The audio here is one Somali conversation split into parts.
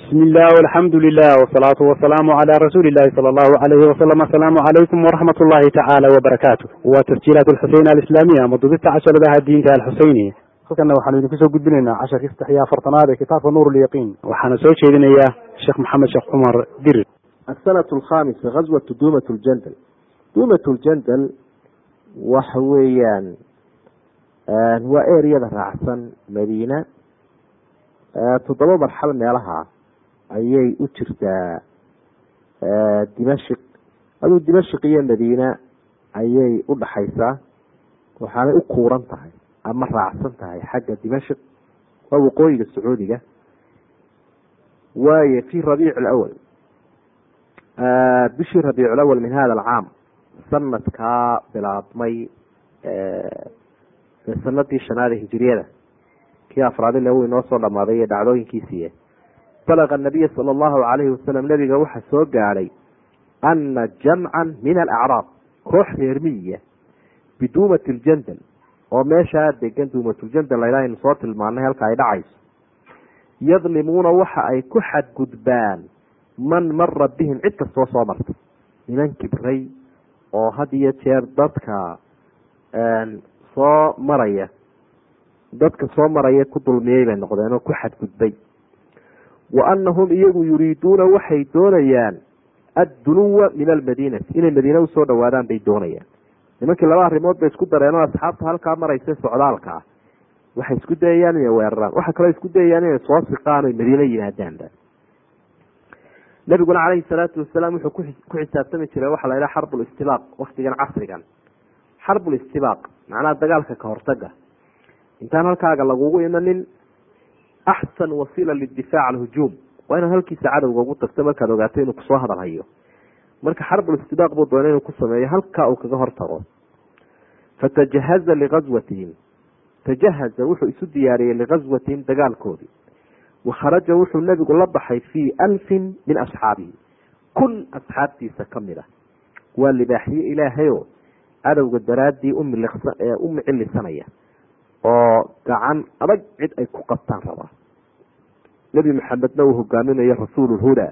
bismi illah alxamdu lilah wsalaatu wasalaamu cala rasuuli illahi sala allahu alayhi wasalam asalaamu calaykum waraxmat ullahi tacaala wabarakaatu waa tasjiilaat alxuseyn alislaamiya ama dubista casharadaha diinta alxuseyni halkana waxaanu idinku soo gudbinaynaa casharkii saddex iyo afartanaad ee kitaabka nuur lyaqiin waxaana soo jeedinayaa sheekh maxamed sheekh cumar dirir asanatu alkhamisa gazwatu duumat ljandal duumat ljandal waxa weeyaan waa ereyada raacsan madiina. Toddoba marxal meelaha ayay u jirtaa dimashik aduu dimashik iyo madiina ayay u dhaxaysaa waxaanay u kuuran tahay ama raacsan tahay xagga dimashik waa waqooyiga sacuudiga. Waaye fi rabiic alawal bishii rabiic alawal min hada alcaam sanadkaa bilaabmay sanadii shanaad ee hijiriyada kii afraadile uu inoo soo dhamaaday iyo dhacdooyinkiisii balaqa nabiya sala allahu calayhi wasalam nabiga waxaa soo gaadhay ana jamcan min alacraab koox reer miyiya biduumati ljandal oo meeshaa degan duumatljandal laydha aynu soo tilmaanay halka ay dhacayso yadlimuuna waxa ay ku xadgudbaan man mara bihim cid kastoo soo marta niman kibray oo had iyo jeer dadka soo maraya dadka soo maraya ku dulmiyey bay noqdeen oo ku xadgudbay wa anahum iyagu yuriiduuna waxay doonayaan adduluwa min almadiinati. Inay madiine u soo dhawaadaan bay doonayaan. Nimankii laba arrimood bay isku dareen oo asxaabta halkaa maraysa socdaalka ah. Waxay isku dayayaan inay weeraraan. Waxaa kaloo isku dayayaan inay soo siqaan oy madiine yimaadaanba nabiguna caleyhi salaatu wasalaam wuxuu ku xisaabtami jiray waxaa la yidhaha xarbulistibaaq waktigan casrigan. Xarbulistibaaq macnaha dagaalka ka hortaga intaan halkaaga lagugu imanin axsan wasiila lidifaac alhujuum waa inaad halkiisa cadowga ugu tagto markaad ogaato inuu ku soo hadal hayo marka xarbulistibaaq buu doonay inuu ku halkaa uu kaga hortago fatajahaza ligazwatihim tajahaza wuxuu isu diyaariyey ligazwatihim dagaalkoodii wakharaja wuxuu nebigu la baxay fii alfin min asxaabihi kun asxaabtiisa ka mid a waa libaaxiye ilaahayo cadowga daraaddii u micilisanaya oo gacan adag cid ay ku qabtaan rabaa nebi maxamedna uu hogaaminayo rasuul lhuda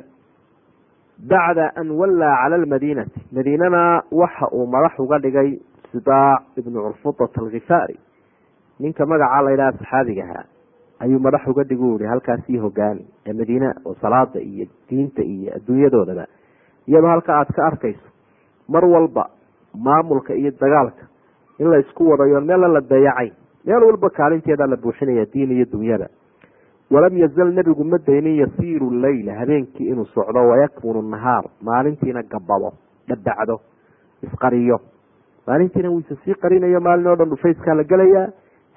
bacda an wallaa cala almadiinati. Madiinana waxa uu madax uga dhigay sidaac ibnu curfudat alkhifaari ninka magacaa laydhaha saxaabigahaa ayuu madax uga dhig u yihi halkaasii hogaani ee madiina oo salaada iyo diinta iyo adduunyadoodaba iyadoo halka aada ka arkayso mar walba maamulka iyo dagaalka in la isku wadayo meella la dayacay meel walba kaalinteedaa la buuxinaya diin iyo dunyada walam yazal nebigu ma daynin yasiiru leyla habeenkii inuu socdo wayakmunu nahaar maalintiina gabado dhabacdo isqariyo. Maalintiina wuu isa sii qarinayo maalin oo dhan dhufayskaa la gelayaa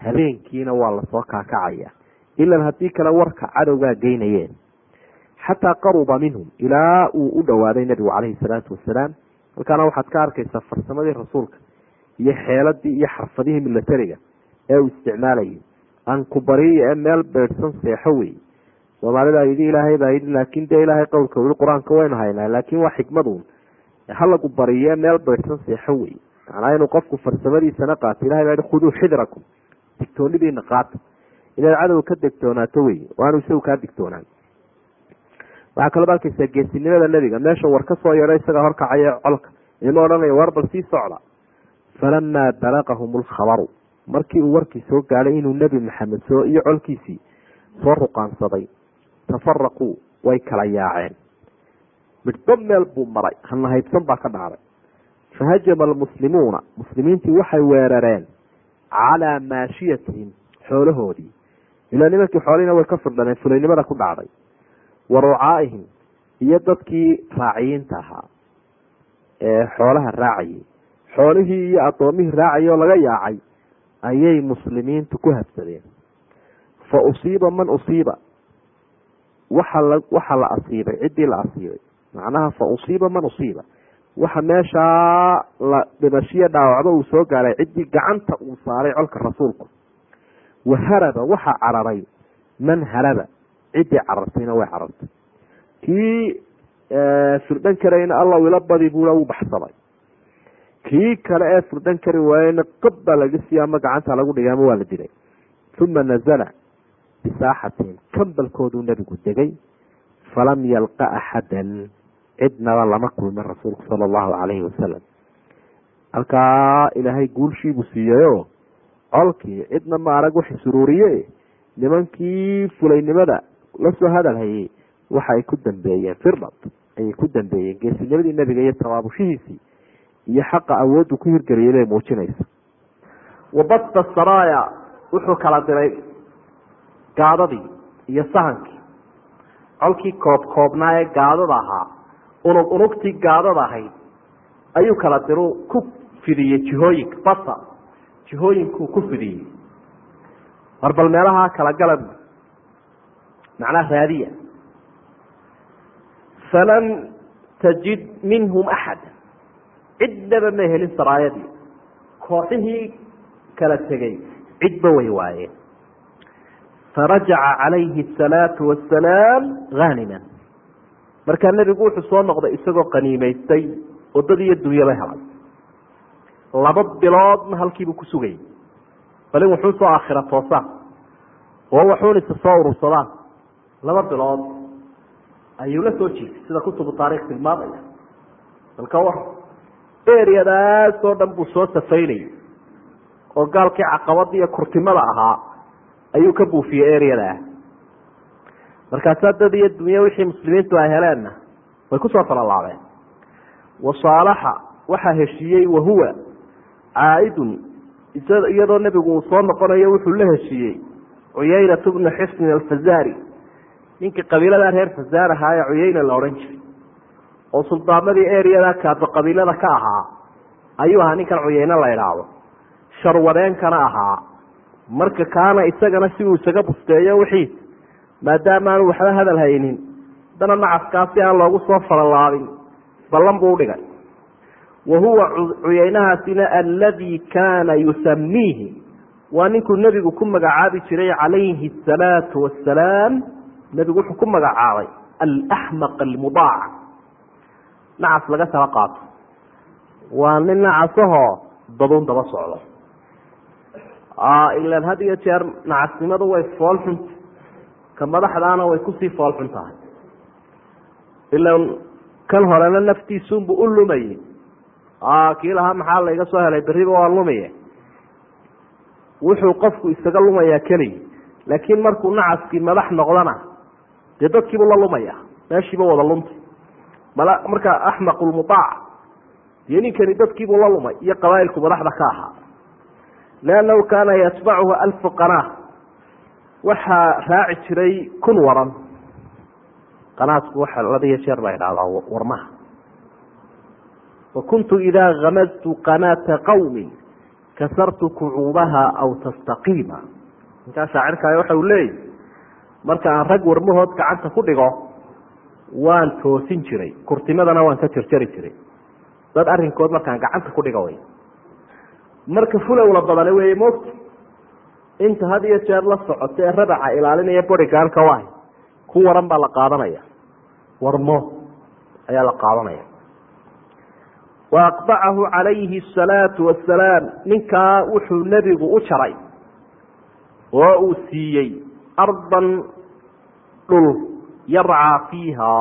habeenkiina waa la soo kaakacaya ilan haddii kale warka cadowgaa geynayeen xataa qaruba minhum ilaa uu u dhowaaday nebigu caleyhi salaatu wasalaam. Halkaana waxaad ka arkaysaa farsamadii rasuulka iyo xeeladii iyo xarfadihii milatariga ee uu isticmaalayay ankubariya ee meel beydhsan seexo wey soomaalida yidhi ilaahay baa yidhi laakin dee ilaahay qowlka weli qur'aanka waynu haynaa laakin waa xikmadun halagu bariyo ee meel beydhsan seexo wey macnaa inuu qofku farsamadiisana qaato ilahay baa yihi khuduu xidrakum. Digtoonidiina qaata inaad cadow ka degtoonaato wey waanu isagu kaa digtoonaan. Waxaa kaloo arkaysaa geesinimada nebiga. Meesha war ka soo yeedho isagaa horkacaya colka. Ima odhanaya war bal sii socda. Falamaa balaqahum lkhabaru markii uu warkii soo gaadhay inuu nebi maxamed soo iyo colkiisii soo ruqaansaday tafaraquu way kala yaaceen. Midhba meel buu maray hanahaybsan baa ka dhacday. Fahajama almuslimuuna muslimiintii waxay weerareen calaa maashiyatihim xoolahoodii. Ilaa nimankii xoolihiina way ka firdhaneen fulaynimada ku dhacday. Wa rucaaihim iyo dadkii raaciyiinta ahaa ee xoolaha raacayay xoolihii iyo addoomihii raacayay oo laga yaacay ayay muslimiintu ku habsadeen fa usiiba man usiiba. Waxa la asiibay ciddii la asiibay. Macnaha fa usiiba man usiiba. Waxa meeshaa la dhimashiyo dhaawacdo uu soo gaaray ciddii gacanta uu saaray colka rasuulku. Wa haraba waxa cararay. Man haraba ciddii carartayna way carartay. Kii firdhan karayna alla ila badi buula u baxsaday kii kale ee firdhan kari waayena qob baa laga siiya ama gacanta lagu dhigay ama waa la dilay uma nazala bisaaxatihim kambalkooduu nebigu degay. Falam yalqa axadan cidnaba lama kulmin rasuulku sala allahu calayhi wasalam halkaa ilaahay guulshiibuu siiyeyo colkii cidna ma arag wax isuruuriye nimankii fulaynimada la soo hadal hayay waxa ay ku dambeeyeen firdad ayay ku dambeeyeen geesinimadii nebiga iyo tabaabushihiisii iyo xaqa awooddu ku hirgeliyay bay muujinaysa. Wabasta saraya wuxuu kala diray gaadadii iyo sahankii. Colkii koob koobnaa ee gaadada ahaa unug unugtii gaadada ahayd ayuu kala diru ku fidiyey jihooyinka basa jihooyinkuu ku fidiyey. War bal meelahaa kala gala macnaha raadiya. Falam tajid minhum axada cidnaba ma helin saraayadii. Kooxihii kala tegey cidba way waayeen farajaca calayhi asalaatu wassalaam haaniman markaa nebigu wuxuu soo noqday isagoo qaniimaystay waddadii iyo dunyaba helay laba biloodna halkiibuu ku sugayay bal in wuxuu soo aakhira toosaan oo waxuun isa soo urursadaan laba bilood ayuu la soo jiifay sida kutubu taarikh tilmaamaya. Balka war eryadaas oo dhan buu soo safaynayay oo gaalkii caqabada iyo kurtimada ahaa ayuu ka buufiyey eryadaa markaasaa dad iyo dunyo wixii muslimiintu ay heleenna way ku soo falalaabeen wasaalaxa waxaa heshiiyey wahuwa caaidun iyadoo nebigu uu soo noqonayo wuxuu la heshiiyey cuyaynatu bnu xisnin alfazari. Ninkii qabiiladaa reer fazaar ahaa ee cuyayna la odhan jiray oo suldaamadii eryada kaaba qabiilada ka ahaa ayuu ahaa ninkan cuyayne la idhaahdo sharwadeenkana ahaa. Marka kaana isagana si uu isaga busteeyo wixiis maadaama aanu waxba hadal haynin dana nacaskaasi aan loogu soo falalaabin ballan buu udhigay wa huwa cuyaynahaasina alladii kaana yusamiihi waa ninkuu nebigu ku magacaabi jiray calayhi asalaatu wassalaam nebigu wuxuu ku magacaabay alaxmaq almudaac nacas laga tala qaato. Waa nin nacasahoo daduun daba socdo. Ilan had iyo jeer nacasnimadu way foolxunta ka madaxdaana way ku sii foolxun tahay. Ilan kan horena naftiisunbu u lumayey kii lahaa maxaa layga soo helay? Berriba waa lumiye wuxuu qofku isaga lumayaa keligi laakiin markuu nacaskii madax noqdana dee dadkiibuu la lumaya meeshiiba wada luntay marka axmaqulmudaac dee ninkani dadkiibuu la lumay iyo qabaa'ilku madaxda ka ahaa. Liannahu kaana yatbacuhu alfu qanaa waxaa raaci jiray kun waran. Qanaasku waxa ladiyo jeer la idhahdaa warmaha. Wa kuntu idaa kamadtu qanaata qawmin kasartu kucuubaha aw tastaqiima. Ninkaa shaacirkaayo waxa uu leeyahy marka aan rag warmahood gacanta ku dhigo waan toosin jiray kurtimadana waan ka jarjari jiray. Dad arrinkood markaan gacanta ku dhigo way. Marka fulowla badane weeye moogta inta had iyo jeer la socota ee rabaca ilaalinaya borigaarka wahay ku waran baa la qaadanaya. Warmo ayaa la qaadanaya. Wa aqdacahu calayhi asalaatu wassalaam ninkaa wuxuu nebigu u jaray. Oo uu siiyey ardan dhul yarcaa fiiha.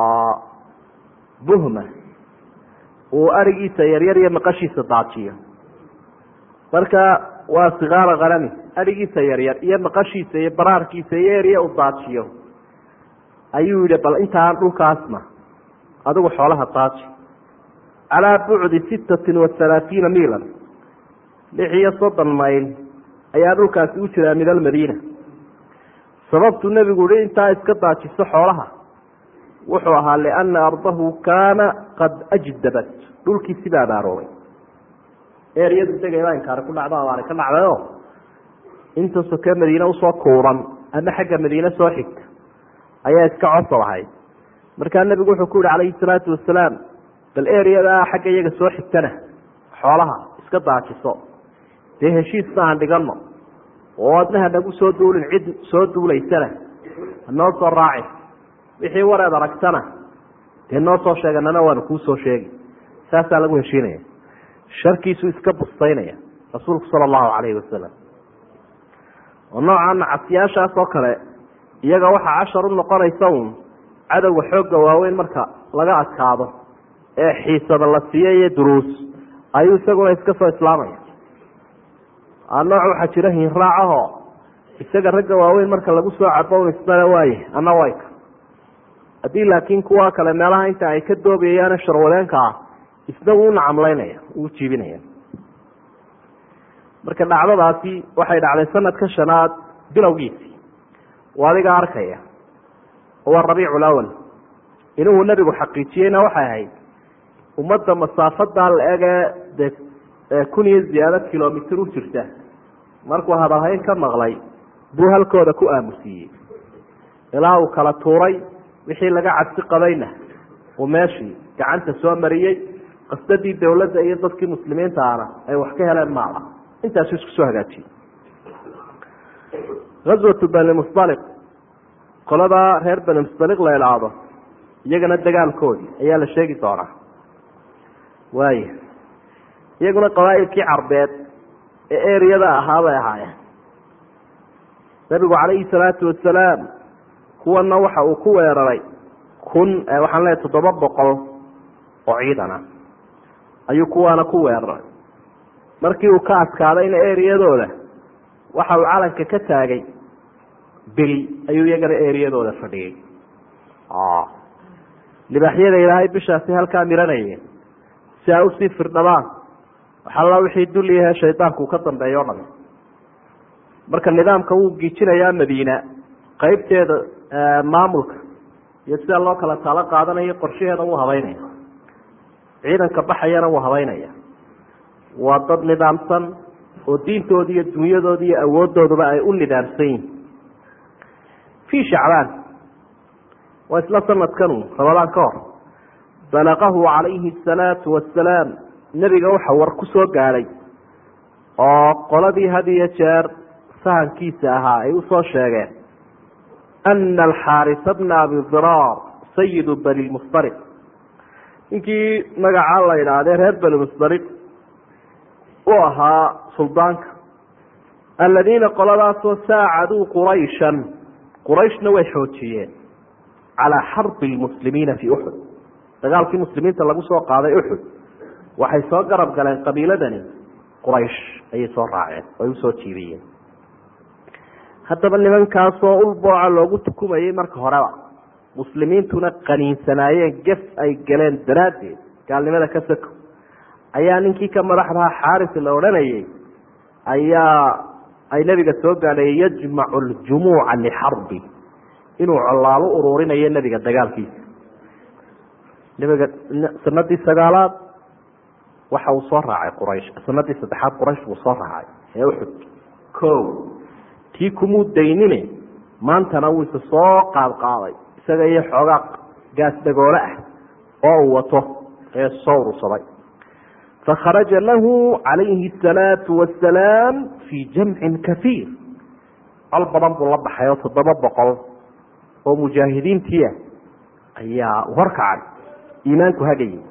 Buhma. Uu arigiisa yaryar iyo maqashiisa daajiyo. Marka waa sikaara kalami arigiisa yaryar iyo maqashiisa iyo baraarkiisa iyo erya u daajiyo. Ayuu yihi bal intaan dhulkaasna adigu xoolaha daaji. Calaa bucdi sittatin wa halaatiina miilan. Lix iyo soddon mayl ayaa dhulkaasi u jiraa min almadiina. Sababtu nebigu yihi intaa iska daajiso xoolaha wuxuu ahaa liana ardahu kaana qad ajdabat. Dhulkii sidaa abaaroobay eryadu degayba inkaari ku dhacdo abaari ka dhacdayo. Inta soke madiine u soo kuuran ama xagga madiine soo xigta ayaa iska cosob ahayd markaa nebigu wuxuu ku yihi calayhi salaatu wasalaam bal eryadaa xagga iyaga soo xigtana xoolaha iska daajiso. Dee heshiisna aan dhigano oo adna hanagu soo duulin cid soo duulaysana hanoo soo raaci wixii wareed aragtana dee noo soo sheeganana waanu kuu soo sheegi. Saasaa lagu heshiinaya. Sharkiisu iska bustaynaya rasuulku sala allahu calayhi wasalam oo nooca nacasyaashaas oo kale iyaga waxaa cashar u noqonaysa uun cadowga xoogga waaweyn marka laga adkaado ee xiisada la siiya iyo duruus ayuu isaguna iska soo islaamaya. Nooc waxaa jira hinraacahoo isaga ragga waaweyn marka lagu soo cabo isbale waaye ana wayka haddii laakiin kuwa kale meelaha inta ay ka doobayaane sharwadeenka ah isna wuu nacamlaynaya wuu jiibinaya. Marka dhacdadaasi waxay dhacday sanadka shanaad bilowgiisii. Waa adiga arkaya waa rabiicul awal inuhu nebigu xaqiijiyeyna waxay ahayd ummadda masaafadaa la egee dee kun iyo ziyaado kilomitr u jirta. Markuu hadalhayn ka maqlay buu halkooda ku aamusiiyey. Ilaa uu kala tuuray wixii laga cabsi qabayna uu meeshii gacanta soo mariyey qasdadii dowladda iyo dadkii muslimiinta ahna ay wax ka heleen maala intaasu isku soo hagaajiyey aswatu bani musdaliq qoladaa reer bani musdaliq la idhaahdo iyagana dagaalkoodii ayaa la sheegi doonaa. Waaya iyaguna qabaa'ilkii carbeed ee eriyada ahaa bay ahaayeen. Nabigu calayhi salaatu wasalaam kuwana waxa uu ku weeraray kun waxaan leeyahy toddoba boqol oo ciidan ah ayuu kuwaana ku weeraray. Markii uu ka adkaadayna eriyadooda waxa uu calanka ka taagay bil ayuu iyagana eriyadooda fadhiyey libaaxyada ilaahay bishaasi halkaa miranayeen. Si ay u sii firdhabaan waxalla wixii dulliyahe shaydaanku ka dambeeya o dhami marka nidaamka wuu giijinayaa madiina qeybteeda maamulka iyo sida loo kala taalo qaadanayo qorshaheeda wuu habeynaya ciidanka baxayana wuu habeynaya waa dad nidaamsan oo diintooda iyo dunyadooda iyo awoodooduba ay u nidaamsan yihiin fii shacbaan waa isla sanadkanu ramadaan ka hor balaqahu calayhi asalaatu wasalaam nebiga waxa war ku soo gaadhay oo qoladii had iyo jeer sahankiisa ahaa ay u soo sheegeen ana alxaarisa bna abi diraar sayidu bani lmusdariq ninkii magacaa la yidhaahdee reer bani musdariq u ahaa suldaanka aladiina qoladaasoo saacaduu qurayshan qurayshna way xoojiyeen calaa xarbi lmuslimiina fii uxud dagaalkii muslimiinta lagu soo qaaday uxud waxay soo garab galeen qabiiladani quraysh ayay soo raaceen ay u soo jiibiyeen haddaba nimankaasoo ulbooca loogu tukumayey marka horeba muslimiintuna qaniinsanaayeen gef ay galeen daraaddeed gaalnimada ka sako ayaa ninkii ka madaxdaha xaaris la odhanayay ayaa ay nebiga soo gaadhay yajmacu ljumuuca lixarbi inuu colaalo ururinayo nebiga dagaalkiisa. Nebiga sanadii sagaalaad waxa uu soo raacay quraysh sanadii saddexaad quraysh buu soo raacay ee uxud ko tii kumuu daynine maantana wuu isa soo qaadqaaday. Isaga iyo xoogaa gaas dhagoole ah oo uu wato ee soo urursaday fakharaja lahu calayhi asalaatu wasalaam fii jamcin kafiir. Col badan buu la baxay oo toddoba boqol oo mujaahidiintii ah ayaa horkacay iimaanku hagayay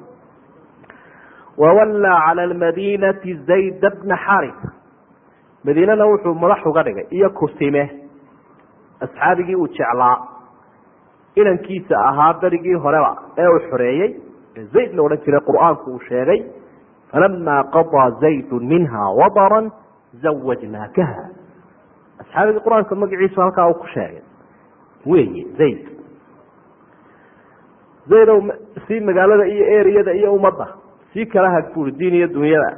wawallaa cala almadiinati zayd bna xarisa madiinana wuxuu madax uga dhigay iyo kusime asxaabigii uu jeclaa. Inankiisa ahaa berigii horeba ee uu xoreeyey. Zayd la odhan jiray qur'aanku uu sheegay falamaa qadaa zaydu minha wadaran zawajnaakaha asxaabigii qur'aanka magaciisu halkaa uu ku sheegay. Weeye zayd. Zaydow si magaalada iyo eriyada iyo ummadda sii kala hag buuri diin iyo dunyada.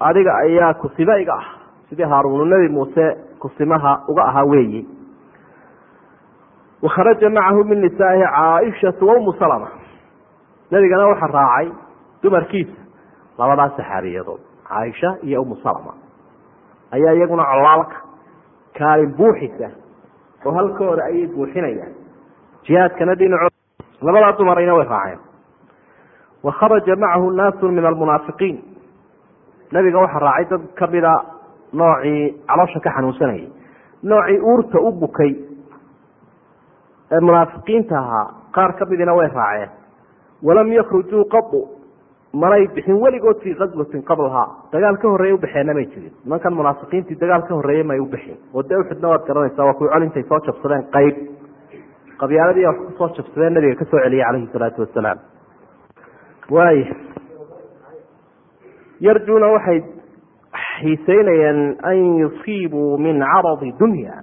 Adiga ayaa kusime iga ah sidii haaruunu nebi muuse kusimaha uga ahaa weeye wakharaja macahu min nisaa'ihi caaishatu wa umu salama. Nebigana waxa raacay dumarkiisa labadaas saxaabiyadood caaisha iyo umu salama. Ayaa iyaguna colaalka kaalin buuxisa oo halkooda ayay buuxinayaan. Jihaadkana dhinaco labadaa dumarayna way raaceen. Wa kharaja macahu naasu min almunaafiqiin. Nebiga waxaa raacay dad kamida noocii caloosha ka xanuunsanayay. Noocii uurta u bukay. Ee munaafiqiinta ahaa qaar ka midina way raaceen. Walam yakrujuu qadu manay bixin weligood fii kaswatin qablahaa dagaal ka horreeye ubaxeenna may jirin. Nimankan munaafiqiintii dagaal ka horreeye may u bixin. Oo dee uxudna waad garanaysaa waa kuwi col intay soo jabsadeen qayb. Qabyaaladii wax ku soo jabsadeen nabiga ka soo celiyay calayhi salaatu wasalaam. Waay yarjuuna waxay xiiseynayeen an yusiibuu min caradi dunya.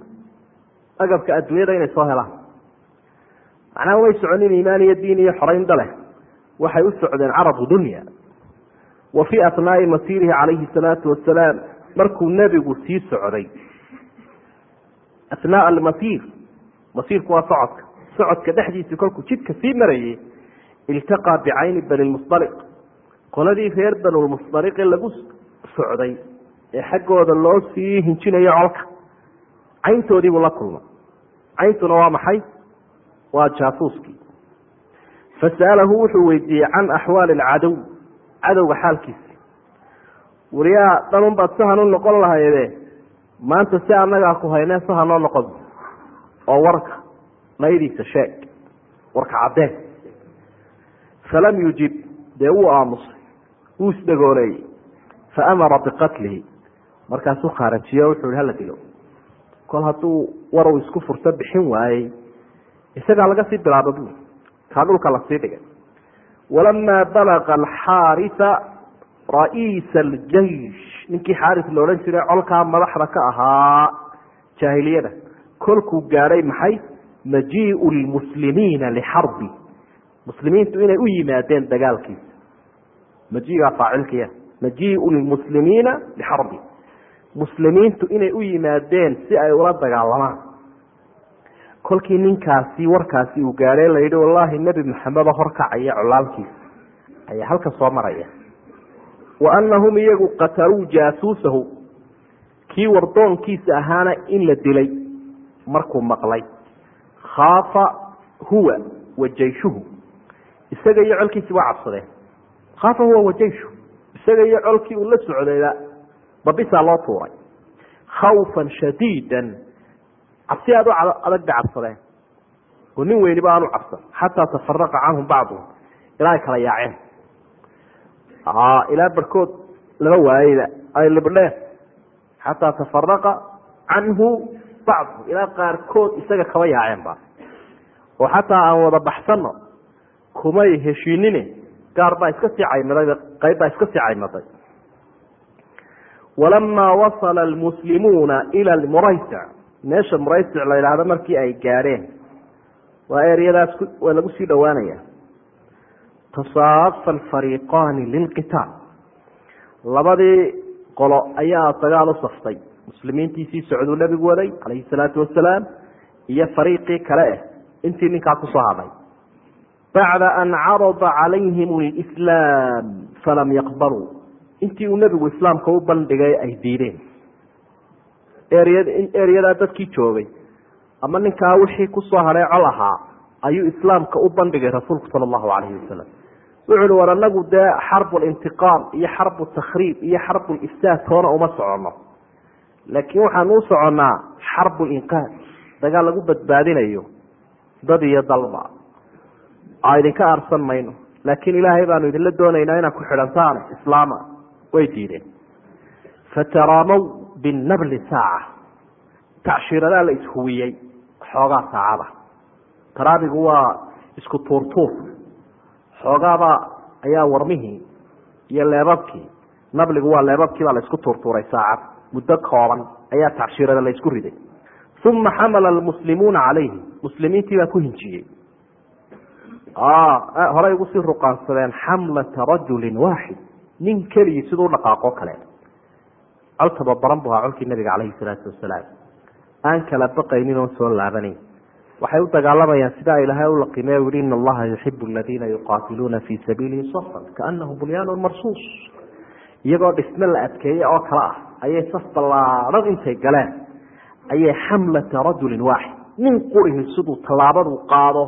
Agabka adduunyada inay soo helaan. Macnaha way soconin iimaan iyo diin iyo xorayn daleh waxay u socdeen caradu dunya. Wa fii atnaai masiirihi calayhi salaatu wasalaam markuu nebigu sii socday. Atnaaa almasiir masiirku waa socodka. Socodka dhexdiisii kolkuu jidka sii marayay iltaqaa bicayni bani lmusdaliq qoladii reer banulmusdaliqe lagu socday ee xaggooda loo sii hinjinayo colka. Cayntoodiibuu la kulmay cayntuna waa maxay? Waa jaasuuskii fasa'alahu wuxuu weydiiyey can axwaali alcadow cadowga xaalkiisa wariyaa dhanun baad sahan u noqon lahayde maanta si annagaa ku haynee sahan noo noqon oo warka naydiisa sheeg warka caddee falam yujib dee wuu aamusay wuu isdhagooleeyey fa amara biqatlihi markaasuu khaarajiyo wuxuu ihi hala dilo. Kol hadduu warow isku furto bixin waayey isagaa laga sii bilaaba bu kaa dhulka la sii dhigay. Walamaa balaqa alxaarisa ra'iisa aljeish ninkii xaaris la odhan jiray colkaa madaxda ka ahaa jaahiliyada. Kolkuu gaadhay maxay? Majiiu lmuslimiina lixarbi muslimiintu inay u yimaadeen dagaalkiisa. Majiigaa faacilkiya majiiu lmuslimiina lixarbi muslimiintu inay u yimaadeen si ay ula dagaalamaan kolkii ninkaasi warkaasi uu gaadhay la yidhi wallaahi nebi maxameda horkacaya colaalkiisa ayaa halka soo maraya. Wa annahum iyagu qataluu jaasuusahu. Kii wardoonkiisa ahaana in la dilay markuu maqlay. Khaafa huwa wa jayshuhu. Isaga iyo colkiisi waa cabsadeen. Khaafa huwa wa jayshu. Isaga iyo colkii uu la socdayba babisaa loo tuuray. Khawfan shadiidan. Cabsi aad u adag cabsadeen. Oo nin weyniba aanu cabsan. Xataa tafaraqa canhum bacduhum. Ilaa kala yaaceen. Ilaa barkood lama waayeyba ay libdheen xataa tafaraqa canhu bacduhum. Ilaa qaarkood isaga kaba yaaceenba oo xataa aan wada baxsano kumay heshiinine gaar baa iska sii caymaday qayb baa iska sii caymaday walamaa wasala almuslimuuna ila muraysic meesha muraysic la yidhaahdo markii ay gaadheen. Waa eryadaas waa lagu sii dhowaanaya tasaafa alfariiqaani lilqitaal. Labadii qolo ayaa dagaal u saftay. Muslimiintiisii socduu nebigu waday calayhi salaatu wasalaam iyo fariiqii kale eh. Intii ninkaa ku soo hadhay. Bacda an carada calayhim lislaam falam yaqbaluu intii uu nebigu islaamka u bandhigay ay diideen. Eryadaa dadkii joogay. Ama ninkaa wixii ku soo hadhay col ahaa ayuu islaamka u bandhigay rasuulku sala allahu calayhi wasalam wuxu uhi war anagu dee xarbu lintiqaam iyo xarbu takhriib iyo xarbu lifsaad toona uma soconno. Laakiin waxaanu u soconnaa xarbu linqaad dagaal lagu badbaadinayo dad iyo dalba. Idinka aarsan mayno. Laakiin ilaahay baanu idinla doonaynaa inaad ku xidhantaan islaama way diideen. Fataraamaw binabli saaca. Tacshiradaa la ishuwiyey xoogaa saacada. Taraabigu waa isku tuurtuur. Xoogaabaa ayaa warmihii iyo leebabkii nabligu waa leebabkii baa la isku tuurtuuray saacad. Muddo kooban ayaa tacshirada la riday. Uma xamala almuslimuuna calayhi. Muslimiintii baa ku hinjiyey. Horey ugu sii ruqaansadeen xamlata rajulin waaxid nin keligii siduu dhaqaaqo kale. Col tababaran bu ahaa nabiga calayhi salaatu wasalaam. Aan kala baqaynin oon soo laabanayn. Waxay u dagaalamayaan sidaa ilaahay u laqimey yihi ina allaha yuxibu aladiina yuqaatiluuna fii sabiilihi safan kaanahu bunyaanun marsuus. Iyagoo dhisme la adkeeye oo kale ah ayay saf ballaadhan intay galeen. Ayay xamlata rajulin waaxid. Nin qurihi siduu tallaabadu qaado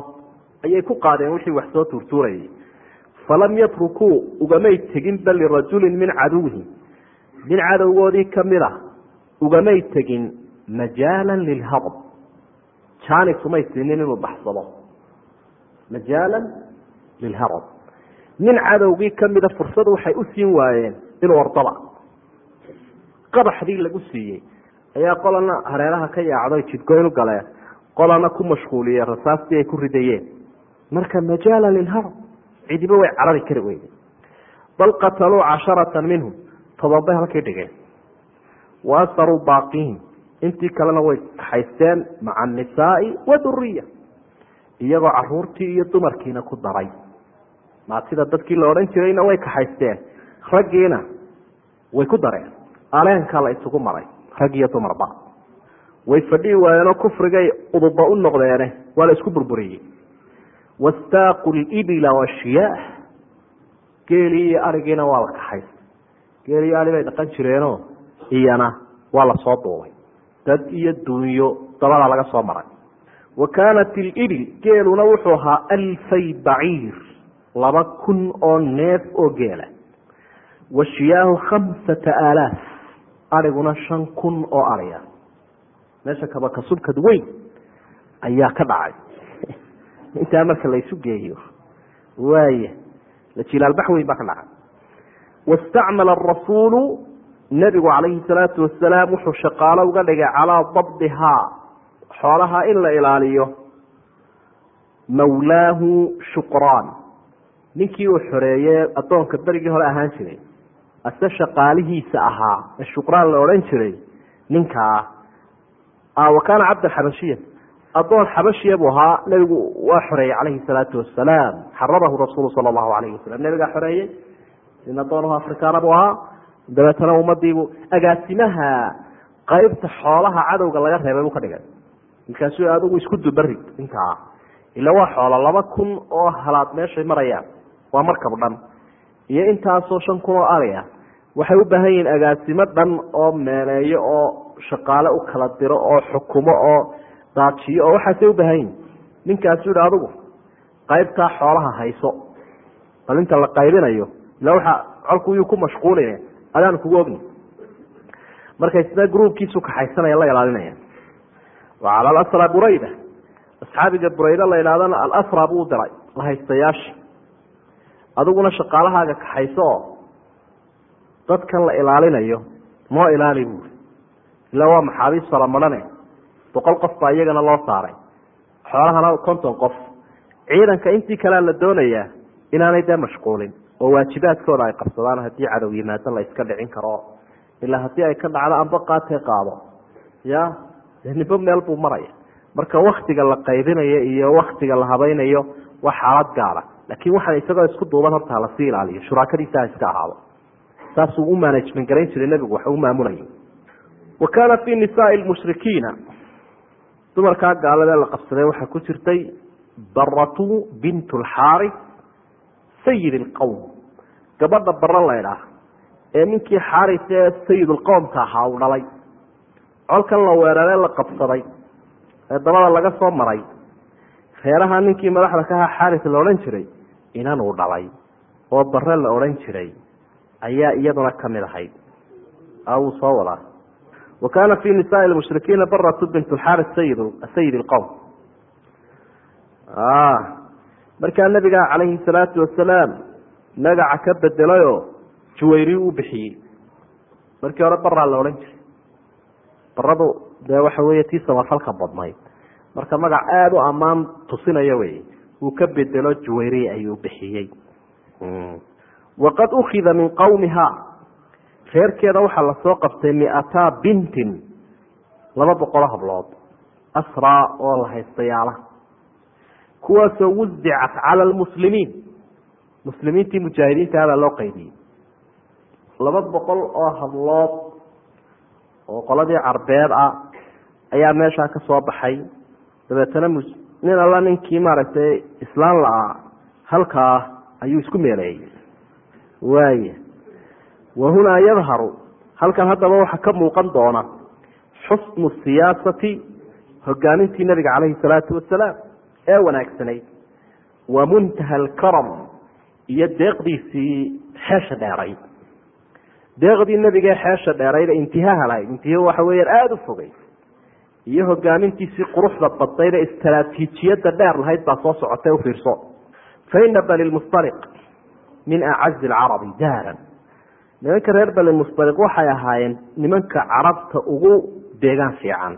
ayay ku qaadeen wixii wax soo tuurtuurayay falam yatrukuu ugamay tegin bal lirajulin min caduwihi nin cadowgoodii ka mid a ugamay tegin majaalan lilhadb janis umay siinin inuu baxsado majaalan lilharab nin cadowgii kamida fursad waxay u siin waayeen inuu ordaba qadaxdii lagu siiyey ayaa qolana hareeraha ka yaacdo jidgoyn u galeen qolana ku mashquuliye rasaastii ay ku ridayeen marka majaala lilharb cidiba way carari kari weyde bal qataluu casharatan minhum todobay halkay dhigeen. Wa asaruu baaqihim intii kalena way kaxaysteen maca annisaai waduriya iyagoo caruurtii iyo dumarkiina ku daray. Maatida dadkii la odhan jirayna way kaxaysteen raggiina way ku dareen. Aleenkaa la isugu maray rag iyo dumarba. Way fadhihi waayeenoo kufrigay uduba u noqdeene waa la isku burburiyey wastaaqu libila washiyaah geelii iyo arigiina waa la kaxaystay geeli iyo ari bay dhaqan jireenoo iyana waa la soo duubay dad iyo duunyo dabadaa laga soo maray wa kaanat ilibil geeluna wuxuu ahaa alfay baciir laba kun oo neef oo geela washiyaahu khamsata aalaaf ariguna shan kun oo ariya meesha kabakasubkad weyn ayaa ka dhacay intaa marka la isu geeyo waaya lajilaalbax weyn baa ka dhacay wastacmala arasuulu nebigu calayhi salaatu wasalaam wuxuu shaqaalo uga dhigay calaa dabdihaa xoolaha in la ilaaliyo mawlaahu shuqraan. Ninkii uu xoreeye addoonka berigii hore ahaan jiray ase shaqaalihiisa ahaa ee shuqraan la odhan jiray ninkaa wa kaana cabdan addoon xabashiya buu ahaa nebigu waa xoreeyey calayhi salaatu wasalaam xaramahu rasuulu sala allahu alayhi wasalam nebigaa xoreeyey nin addoonhu afrikaana buu ahaa. Dabeetana ummadiibu agaasimaha qeybta xoolaha cadowga laga reebay buu ka dhigay. Markaasuu adigu isku dubarig intaa ila waa xoolo laba kun oo halaad meeshay marayaan. Waa markab dhan. Iyo intaasoo shan kun oo ari ah waxay u baahan yihiin agaasimo dhan oo meeleeyo oo shaqaale u kala diro oo xukumo oo daajiyo oo waxaasay u baahan yihiin ninkaasuu yihi adigu qaybtaa xoolaha hayso. Bal inta la qaybinayo ila waxa colku yuu ku mashquulina adaan kugu ogni. Markay sida gruubkiisu kaxaysanaya la ilaalinaya. Wa cala alasra burayda asxaabiga burayda la idhahdana alasra buu diray lahaystayaasha adiguna shaqaalahaaga kaxayso oo dadkan la ilaalinayo moo ilaali buuri ila waa maxaabiis faramadhane boqol qof baa iyagana loo saaray. Xoolahana konton qof. Ciidanka intii kalea la doonayaa inaanay dee mashquulin oo waajibaadkooda ay qabsadaan haddii cadow yimaado la iska dhicin karo. Ilaa haddii ay ka dhacdo amba qaatee qaado. Ya nimbo meel buu maraya. Marka waktiga la qaybinayo iyo waktiga la habaynayo waa xaalad gaara. Laakiin waxaan isagoo isku duuban horta halasii ilaaliyo. Shuraakadiisa ha iska ahaado. Saasuu u management garayn jiray nebigu wax u maamulayay wa kaana fii nisaai lmushrikiina dumarkaa gaaladee la qabsaday waxaa ku jirtay baratu bint lxaari sayid lqowm gabadha bara laydhaah ee ninkii xaaris ee sayid lqowmka ahaa uu dhalay. Colkan la weeraree la qabsaday ee dabada laga soo maray reeraha ninkii madaxda ka ahaa xaaris la odhan jiray inanuu dhalay. Oo bare la odhan jiray ayaa iyaduna ka mid ahayd. Wuu soo wadaa wa kaana fii nisaai lmushrikiina baratu bint lxaaris sayid lqowm markaa nabiga calayhi salaatu wasalaam magaca ka bedelayoo juwayri u bixiyey markii hore baraa la odhan jiray baradu dee waxa weeye tii samafalka badnayd marka magac aada u ammaan tusinaya wey uu ka bedelo juwayri ayuu bixiyey waqad ukida min qowmiha reerkeeda waxaa la soo qabtay miataa bintin laba boqolo hablood asraa oo la haystayaala. Kuwaasoo wuzicat cala lmuslimiin muslimiintii mujaahidiinta abaa loo qaydiyey laba boqol oo hablood oo qoladii carbeed ah ayaa meeshaa ka soo baxay. Dabeetana nin alla ninkii maaragtay islaan la-a halkaa ayuu isku meeleeyey. Waaya wa hunaa yadharu halkan haddaba waxaa ka muuqan doona xusnu siyaasati hogaamintii nabiga calayhi salaatu wasalaam ee wanaagsanayd wa muntaha alkaram iyo deeqdiisii xeesha dheerayd deeqdii nebigae xeesha dheerayda intihaha lahayd intiha waxa weeyaan aada u fogay. Iyo hogaamintiisii quruxda badnayd ee istaraatiijiyadda dheer lahayd baa soo socotay ufiirso fa ina bani lmustaliq min acazi alcarabi daaran nimanka reer bani mustaliq waxay ahaayeen nimanka carabta ugu deegaan fiican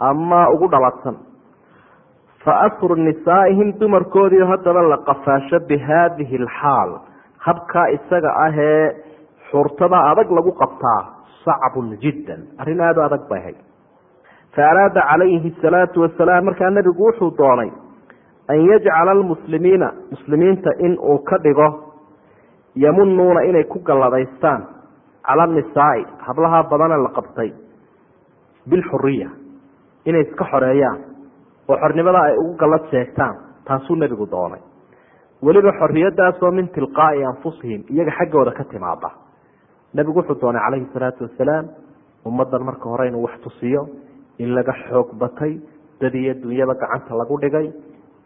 ama ugu dhaladsan fa asru nisaa'ihim dumarkoodii haddaba la qafaasho bi haadihi alxaal habkaa isaga ahee xurtada adag lagu qabtaa sacbun jiddan arrin aada u adag bay ahayd. Fa araada calayhi asalaatu wasalaam markaa nebigu wuxuu doonay an yajcala almuslimiina muslimiinta in uu ka dhigo yamunuuna inay ku galladaystaan cala anisaai hablaha badana la qabtay bilxuriya inay iska xoreeyaan oo xornimada ay ugu gallad sheegtaan taasuu nebigu doonay. Weliba xorriyadaasoo min tilqaa'i anfusihim iyaga xaggooda ka timaada nebigu wuxuu doonay calayhi salaatu wasalaam ummaddan marka hore inuu wax tusiyo in laga xoog batay dad iyo dunyaba gacanta lagu dhigay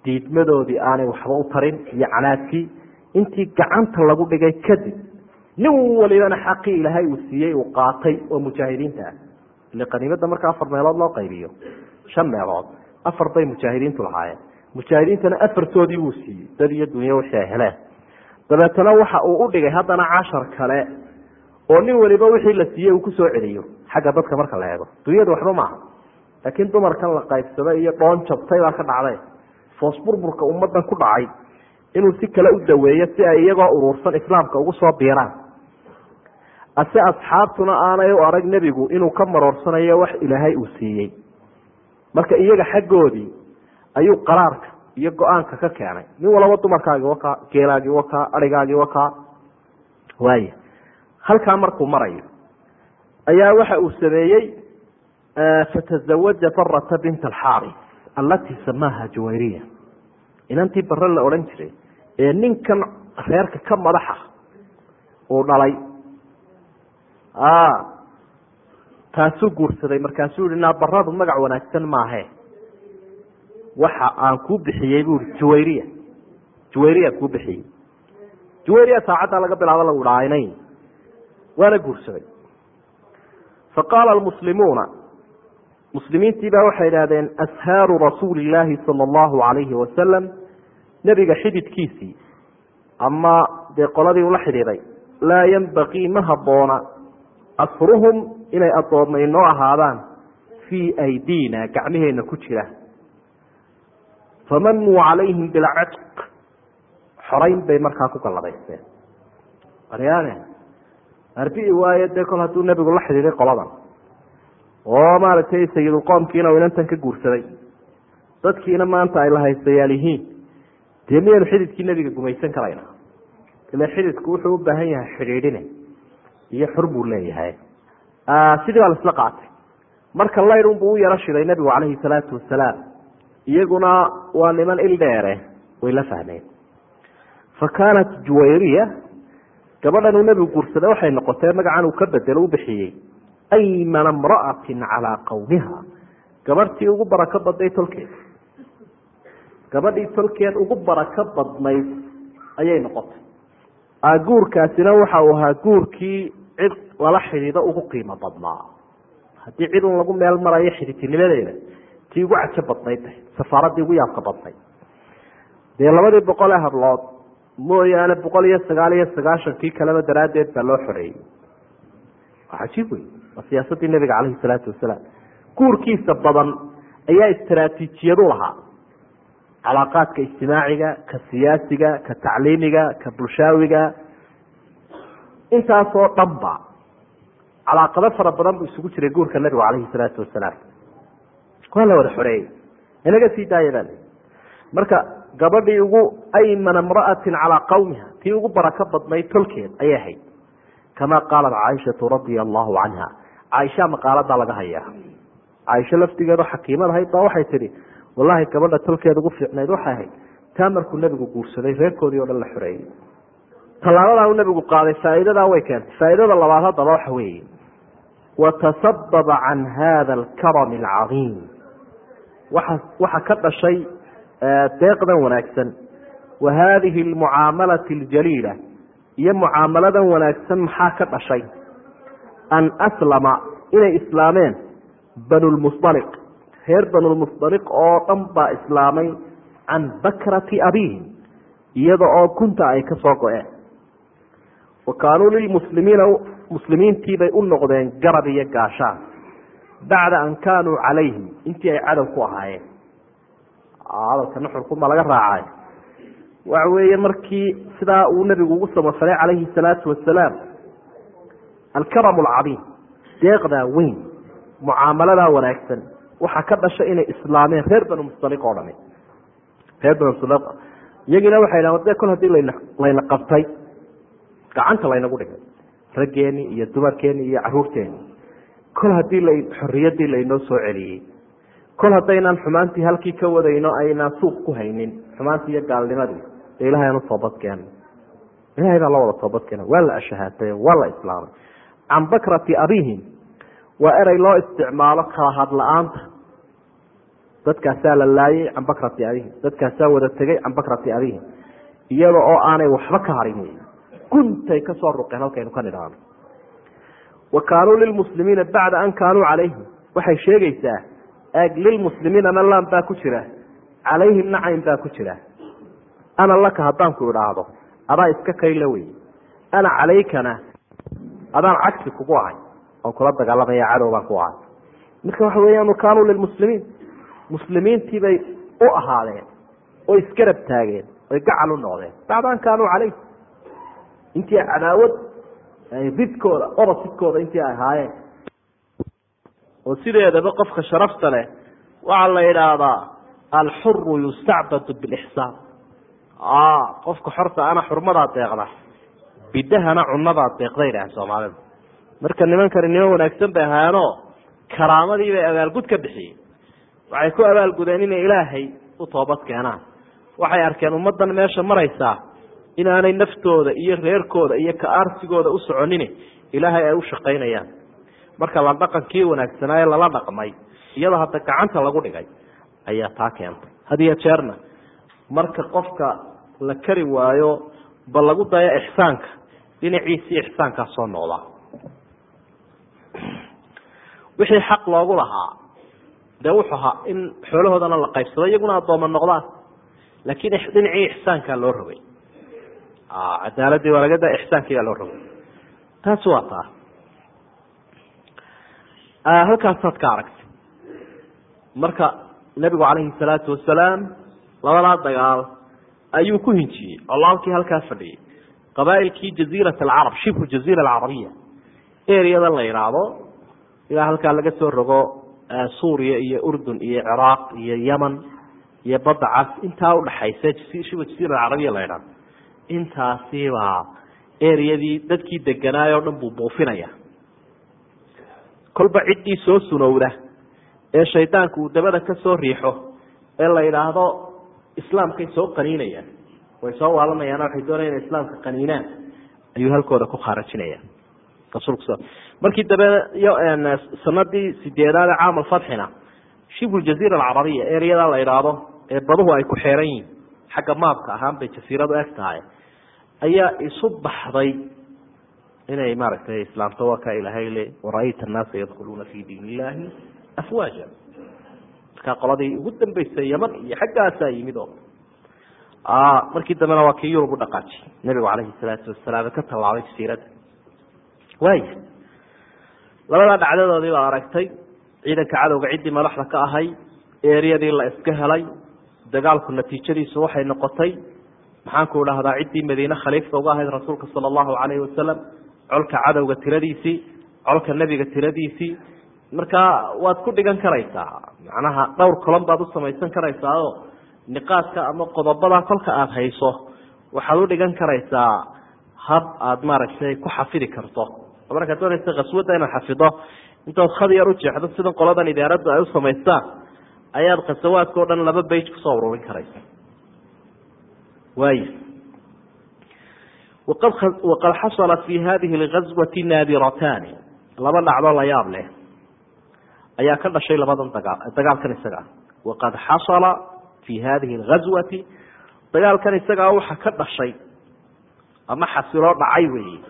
diidmadoodii aanay waxba u tarin iyo canaadkii intii gacanta lagu dhigay kadib nin walibana xaqii ilaahay uu siiyey uu qaatay oo mujaahidiinta ah. Ile qaniimada marka afar meelood loo qaybiyo shan meelood afar bay mujaahidiintu lahaayeen. Mujaahidiintana afartoodii wuu siiyey dad iyo dunyo wixii ay heleen dabeetana waxa uu u dhigay haddana cashar kale oo nin waliba wixii la siiyey uu ku soo celiyo xagga dadka marka la eego. Dunyadu waxba maaha laakiin dumarkan la qaybsaday iyo dhoon jabtay baa ka dhacday. Foos burburka ummadan ku dhacay inuu si kale u daweeyo si ay iyagoo uruursan islaamka ugu soo biiraan. Ase asxaabtuna aanay u arag nebigu inuu ka maroorsanayo wax ilaahay uu siiyey. Marka iyaga xaggoodii ayuu qaraarka iyo go'aanka ka keenay. Nin walaba dumarkaagii wakaa geelaagii wakaa arigaagii wakaa waaya halkaa markuu marayo ayaa waxa uu sameeyey fatazawaja barata binta alxaaris allatii samaaha juwayriya. Inantii bare la odhan jiray ee ninkan reerka ka madaxa uu dhalay. Taasuu guursaday markaasuu yihi naa baradu magac wanaagsan maahe. Waxa aan kuu bixiyey bui juwayriya juwayriya kuu bixiyey. Juwayriya saacaddaa laga bilaabo lagu dhaaynay waana guursaday. Fa qaala almuslimuuna muslimiintii baa waxay idhahdeen ashaaru rasuuli illaahi sala allahu calayhi wasalam nebiga xididkiisii. Ama dee qoladii ula xidhiiday laa yembaqii ma habboona asruhum inay addoomma inoo ahaadaan fii aydiina gacmaheenna ku jira. Famanuu calayhim bilcitq xorayn bay markaa ku galladaysteen. Aryaane arbii waayo dee kol hadduu nebigu la xidhiiday qoladan. Oo maaragtay sayidulqoomkiina uu inantan ka guursaday. Dadkiina maanta ay la haystayaal yihiin dee miyaynu xididkii nebiga gumaysan karayna ile xididku wuxuu u baahan yahay xidhiidhine iyo xur buu leeyahay. Sidii baa laisla qaatay. Marka laydun buu u yaro shiday nebigu calayhi salaatu wasalaam iyaguna waa niman il dheere way la fahmeen. Fa kaanat juwayriya gabadhan uu nebigu guursaday waxay noqotee magacan uu ka bedelo u bixiyey aymana imra'atin calaa qawmiha gabadhtii ugu barako badnay tolkeed gabadhii tolkeed ugu barako badnayd ayay noqotay. Guurkaasina waxa uu ahaa guurkii cid lala xidhiido ugu qiimo badnaa. Haddii cid un lagu meel marayo xidhitinimadeeda tii ugu cajo badnayd safaaradii ugu yaabka badnayd. Dee labadii boqol ee hadlood mooyaane boqol iyo sagaal iyo sagaashankii kaleba daraaddeed baa loo xoreeyey. Waa cajiib wey waa siyaasadii nebiga caleyhi salaatu wasalaam. Guurkiisa badan ayaa istaraatiijiyadu lahaa calaaqaadka ijtimaaciga ka siyaasiga ka tacliimiga ka bulshaawiga intaasoo dhan ba calaaqado fara badan buu isugu jiray guurka nabigu caleyhi salaatu wasalaam waa la wada xoreeyey inaga sii daaya baa lii marka gabadhii ugu aymana imra'atin calaa qawmiha tii ugu barako badnayd tolkeed ayay ahayd kama qaalat caaishatu radia allahu canha caaisha maqaaladaa laga hayaa caaisho laftigeedo xakiimad ahayd baa waxay tihi wallahi gabadha tolkeed ugu fiicnayd waxay ahayd taa markuu nebigu guursaday reerkoodii o dhan la xoreeyey tallaabadaa uu nebigu qaaday faa'iidadaa way keentay. Faa'iidada labaad haddaba waxa weeye watasababa can hada alkarami alcadiim. Waa waxa ka dhashay deeqdan wanaagsan. Wa hadihi almucaamalati aljaliila. Iyo mucaamaladan wanaagsan maxaa ka dhashay? An aslama inay islaameen banulmusdaliq reer banulmusdaliq oo dhan baa islaamay can bakrati abiihim iyada oo kunta ay ka soo go-een. Wa kaanuu lilmuslimiina muslimiintiibay u noqdeen garab iyo gaashaan bacda an kaanuu calayhim intii ay cadow ku ahaayeen. Hadalka nuxurkuma laga raacay. Waxa weeye markii sidaa uu nebigu ugu samafalay calayhi salaatu wasalaam alkaram alcadiim deeqdaa weyn mucaamaladaa wanaagsan waxaa ka dhashay inay islaameen reer banu mustaliq oo dhami reer banu mustaliq iyagiina waxay dhahan de kol haddii layna layna qabtay gacanta laynagu dhigay. Raggeeni iyo dumarkeeni iyo caruurteeni. Kol haddii la xorriyaddii laynoo soo celiyey. Kol haddaynaan xumaantii halkii ka wadayno aynaan suuq ku haynin. Xumaantii iyo gaalnimadii. Dee ilahay aan u toobadkeena ilahay baa la wada toobadkeena waa la ashahaatay waa la islaamay. Can bakrati abihim waa erey loo isticmaalo kala hadla-aanta dadkaasaa la laayay can bakrati abihim dadkaasaa wada tegay can bakrati abihim iyada oo aanay waxba ka harin. Guntay ka soo ruqeen halkaynu ka nidhaano wa kaanuu lilmuslimiina bacda an kaanuu calayhim. Waxay sheegaysaa eeg lilmuslimiinana laan baa ku jira. Calayhim nacayn baa ku jira. Ana laka haddaan ku idhaahdo. Adaa iska kayla wey ana calaykana adaan cagsi kugu ahay oon kula dagaalamaya cadow baan ku ahay marka waxa weeyaan kaanuu lilmuslimiin. Muslimiintii bay u ahaadeen oo isgarab taageen oy gacal u noqdeen. Bacda an kaanuu calayh intii cadaawad ridkooda obasidkooda intii ay ahaayeen. Oo sideedaba qofka sharafta leh waxaa la idhaahdaa alxuru yustacbadu bilixsaan. Qofka xorta ana xurmadaa deeqda bidahana cunadaa deeqda idhaah soomaalida marka nimankani niman wanaagsan bay ahaayeenoo karaamadii bay abaalgud ka bixiyeen. Waxay ku abaalgudeen inay ilaahay u toobad keenaan. Waxay arkeen ummaddan meesha maraysaa inaanay naftooda iyo reerkooda iyo ka-aarsigooda u soconin ilaahay ay u shaqaynayaan. Marka la dhaqankii wanaagsanaaye lala dhaqmay iyadoo hadda gacanta lagu dhigay ayaa taa keentay. Had iyo jeerna marka qofka la kari waayo ba lagu dayo ixsaanka dhinaciisii ixsaankaa soo noqdaa wixii xaq loogu lahaa. Dee wuxuu ahaa in xoolahoodana la qaybsado iyaguna addooma noqdaan. Laakiin dhinacii ixsaankaa loo rogay cadaaladii waa laga da ixsaankii baa loo rogay taasi waa taa. Halkaasaad ka aragtay. Marka nebigu calayhi salaatu wasalaam labadaa dagaal ayuu ku hinjiyey. Oo laabkii halkaa fadhiyey. Qabaa'ilkii jaziirat alcarab shibhu jaziira alcarabiya ereyada la yidhaahdo ilaa halkaa laga soo rogo suuriya iyo urdun iyo ciraaq iyo yeman iyo badda cas intaa udhaxaysa shibhu jaziira alcarabiya la yidhahdo intaasibaa ereyadii dadkii deganaayoo dhan buu buufinaya kolba ciddii soo sunowda ee shaydaanku uu dabada ka soo riixo ee la yidhaahdo islaamkay soo qaniinayaan. Way soo waalanayaan waxay doonaya ina islaamka qaniinaan. Ayuu halkooda ku khaarajinaya. Rasuulku markii dabe sanadii sideedaad ee caam alfatxina shibhu jaziira alcarabiya ereyadaa la yidhaahdo ee baduhu ay ku xeeran yihiin xagga maabka ahaan bay jasiiradu eg tahay ayaa isu baxday inay maaragtay islaamto waa kaa ilaahay le wara-ayta annaasa yadkhuluuna fi diin illahi afwaaja. Markaa qoladii ugu dambeysay yaman iyo xaggaasaa yimid oo markii dambena waa kii yurub u dhaqaajiyay nebigu calayhi salaatu wasalaam ka tallaabay jasiiradda waaya labadaa dhacdadoodii baa aragtay ciidanka cadowga ciddii madaxda ka ahay eeriyadii la iska helay dagaalku natiijadiisu waxay noqotay maxaanku idhaahdaa ciddii madiine khaliifka uga ahayd rasuulka sala allahu calayhi wasalam colka cadowga tiradiisii colka nebiga tiradiisii. Markaa waad ku dhigan karaysaa macnaha dhowr kolon baad u samaysan oo niqaadka ama qodobada kolka aada hayso waxaad u dhigan karaysaa hab aada maaragtay ku xafidi karto markaad doonaysa khaswadda inaad xafido intood khad yar u jeexdo sidan qoladan idaaraddu ay u samaystaan ayaad khasawaadka o dhan laba bage ku soo ururin karaysa waay waqad xasala fi hadihi lgazwati naadirataani laba dhacdo la yaab leh. Ayaa ka dhashay labadan dagaa dagaalkan isaga. Ah waqad xasala fi hadihi alghazwati. Dagaalkan isagaa waxa ka dhashay ama xasiloo dhacay weeye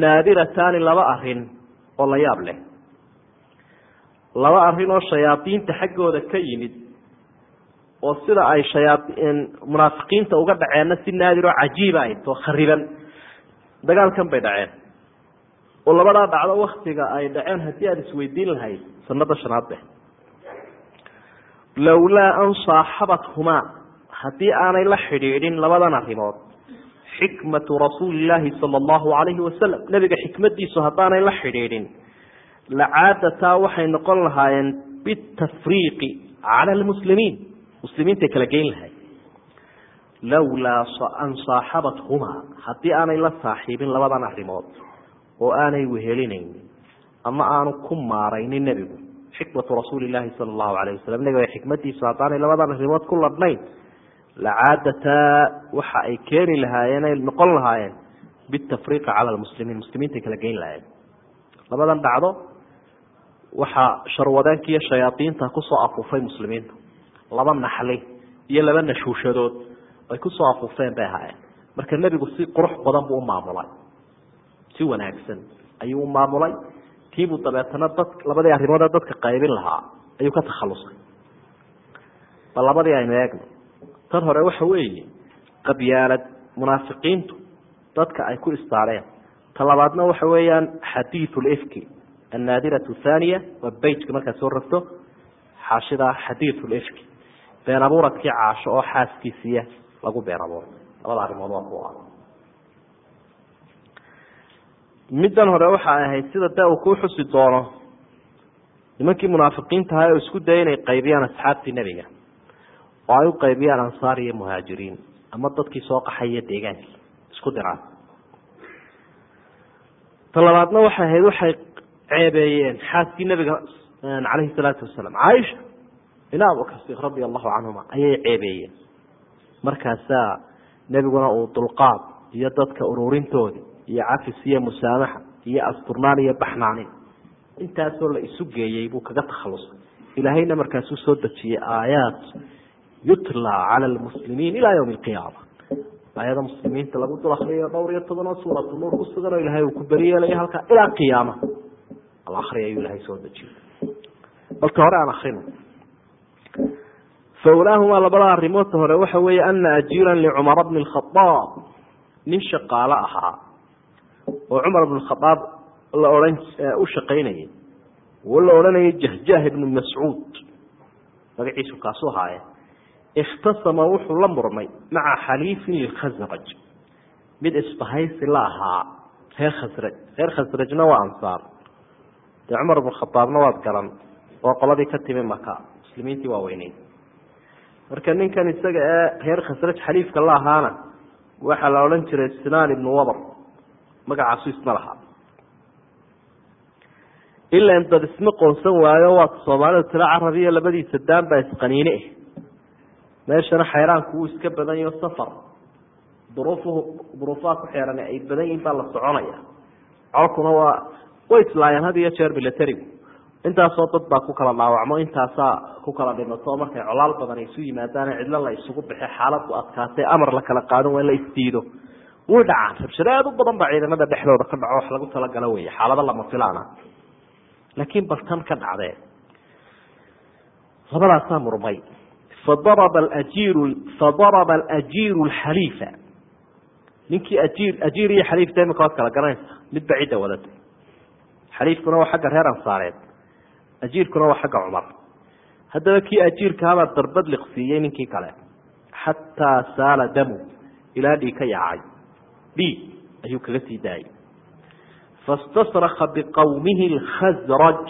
naadirataani laba arrin oo la yaab leh. Laba arrin oo shayaadiinta xaggooda ka yimid oo sida ay munaafiqiinta uga dhaceenna si naadir oo cajiiba ay to khariban dagaalkan bay dhaceen. Oo labadaa dhacdo waktiga ay dhaceen haddii aada isweydiin lahayd sanada shanaad be lowlaa an saaxabathumaa haddii aanay la xidhiidhin labadan arrimood xikmatu rasuuli illaahi sala allahu calayhi wasalam nebiga xikmadiisu haddaanay la xidhiidhin lacaadataa waxay noqon lahaayeen bitafriiqi cala almuslimiin. Muslimiintay kala geyn lahayd. Lowlaa an saaxabathumaa haddii aanay la saaxiibin labadan arrimood oo aanay wehelinaynin ama aanu ku maaraynin nebigu xikmatu rasuuli illaahi sala allahu calayh wasalam nebiga xikmadiisu haddaanay labadan arrimood ku ladhnayn lacaadataa waxa ay keeni lahaayeen ay noqon lahaayeen bitafriiqi cala lmuslimiin muslimiintay kala geyn lahaayeen. Labadan dhacdo waxaa sharwadeenka iyo shayaadiinta ku soo afuufay muslimiinta. Laba naxli iyo laba nashuushadood ay ku soo afuufeen bay ahaayeen. Marka nebigu si qurux badan buu maamulay. Si wanaagsan ayuu u maamulay. Tiibuu dabeetana dad labadii arrimoodee dadka qaybin lahaa ayuu ka takhalusay. Bal labadii aynu eegno tan hore waxa weeye qabyaalad munaafiqiintu dadka ay ku istaareen ta labaadna waxa weeyaan xadiiu lifki annaadiratu thaniya waa beytka markaad soo ragto xaashida xadiiu lifki been abuuradkii caasho oo xaaskiisiya lagu been abuuray. Labada arrimood waa kuwa middan hore waxay ahayd sida dee uu kuu xusi doono nimankii munaafiqiintaha oo isku daya inay qaybiyaan asxaabtii nebiga oo ay u qaybiyaan ansaar iyo muhaajiriin. Ama dadkii soo qaxaya deegaankii isku diraan ta labaadna waxay ahayd waxay ceebeeyeen xaaskii nebiga calayhi salaatu wasalaam. Caaisha ila abubakar sidiq radia allahu canhuma ayay ceebeeyeen. Markaasaa nebiguna uu dulqaad iyo dadka ururintoodii iyo cafis iyo musaamaxa iyo asturnaan iyo baxnaanin intaasoo la isu geeyey buu kaga takhalusay. Ilaahayna markaasuu soo dejiyey aayaat yutla cala lmuslimiin ilaa ywmi alqiyaama aayada muslimiinta lagu dul akriyayo dhowr iyo toban suuratu nuur ku oo ilahay uu ku beriyeelaya halkaa ilaa qiyaama al akriya ayuu ilahay soo dejiyey balka hore aan akrino fawlaahumaa labada arrimoodta hore waxa weeye ana ajiiran licumara bni lkhadaab nin shaqaalo ahaa oo cumar bn khadaab la ohan u shaqaynayay oo la odhanayay jahjah ibnu mascuud magaciisu kaasu ahaaye ikhtasama wuxuu la murmay maca xaliifin lilkhasraj mid isbahaysi la ahaa reer khasraj reer khasrajna waa ansaar dee cumar bn khadaabna waad garan oo qoladii ka timi maka muslimiintii waa weyneyd marka ninkan isaga ee reer khasraj xaliifka la ahaana waxaa la odhan jiray sinaan ibnu wabar magacaasu isma lahaa ilan dad isma qoonsan waayo waata soomaalidu tiro carabiya labadiisa daan baa isqaniine meeshana xayraanku wuu iska badan yaho safar. Duruufuhu duruufaha ku xeeran ay badan yihiin baa la soconaya. Colkuna waa way islaayeen had iyo jeer milatarigu intaasoo dad baa ku kala dhaawacmo intaasaa ku kala dhimato markay colaal badan isu yimaadaane cidlo la isugu bixe xaaladu adkaatay amar la kala qaadan waa la isdiido way dhacaan rabshado aada u badan baa ciidamada dhexdooda ka dhaco wax lagu talagalo wey xaalado lama filaana. Laakiin bal tan ka dhacdee labadaasaa murmay fadaraba ajiiru alxaliifa ninkii ajiir iyo xaliifta imika waad kala garanaysa midba cidda wadatay xaliifkuna waa xagga reer ansaareed ajiirkuna waa xagga cumar haddaba kii ajiirkahabaa darbad liqsiiyey ninkii kale xataa saala damu ilaa dhii ka yaacay dhiig ayuu kaga sii daayay fastasraka biqowmihi lkhasraj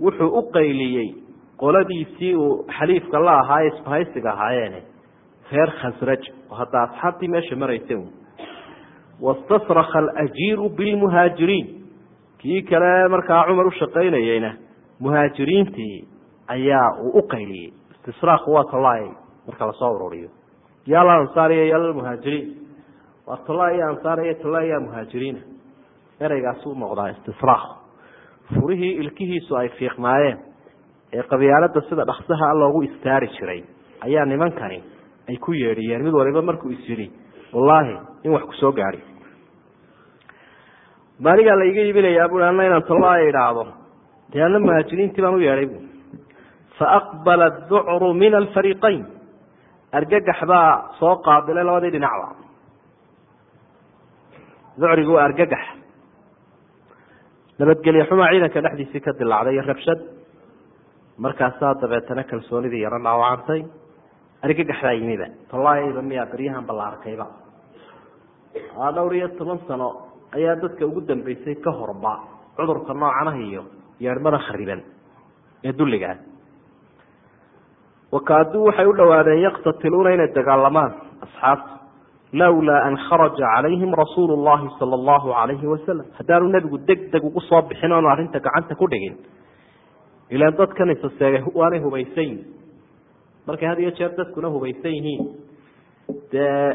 wuxuu u qayliyey qoladiisii uu xaliifka la ahaaye isbahaysiga ahaayeene reer khasraj oo hadda asxaabtii meesha maraysa wastasraka alajiiru bilmuhaajiriin. Kii kale markaa cumar u shaqaynayeyna muhaajiriintii ayaa uu u qayliyey. Istisraaqu waa marka la soo ururiyo. Yaala ansaariya yaalla muhaajiriin. Waa tola iyo ansaar iyo tola iyo muhaajiriina ereygaasuu noqdaa istisraaq. Furihii ilkihiisu ay fiiqnaayeen ee qabyaalada sida dhaksaha loogu istaari jiray ayaa nimankani ay ku yeedhiyeen mid waliba markuu is yidhi wallaahi in wax ku soo gaadi maaligaa la iga iibinayaa bui anna inaan tolaa idhaahdo? Dee anna muhaajiriintii baan u yeedhay. Bu faaqbala ducru min alfariiqayn. Argagax baa soo qaabilay labadii dhinacba ducrigu waa argagax. Nabadgelye xumaa ciidanka dhexdiisii ka dilaacday rabshad markaasaa dabeetana kalsoonidii yaro dhaawacantay argagaxdaa yimiba tolaayayba miyaa beryahan bala arkayba. Dhowr iyo toban sano ayaa dadka ugu dambeysay ka horba cudurka noocanaha iyo yeedhmada khariban ee dulligaa wakaaduu waxay u dhawaadeen yaktatiluuna inay dagaalamaan asxaabta lawlaa an kharaja calayhim rasuulu llahi sala allahu alayhi wasalam haddaanu nebigu deg deg ugu soo bixin oonu arrinta gacanta ku dhigin ilaan dadkan isaseegay waanay hubaysan yihiin markay had iyo jeer dadkuna hubaysan yihiin dee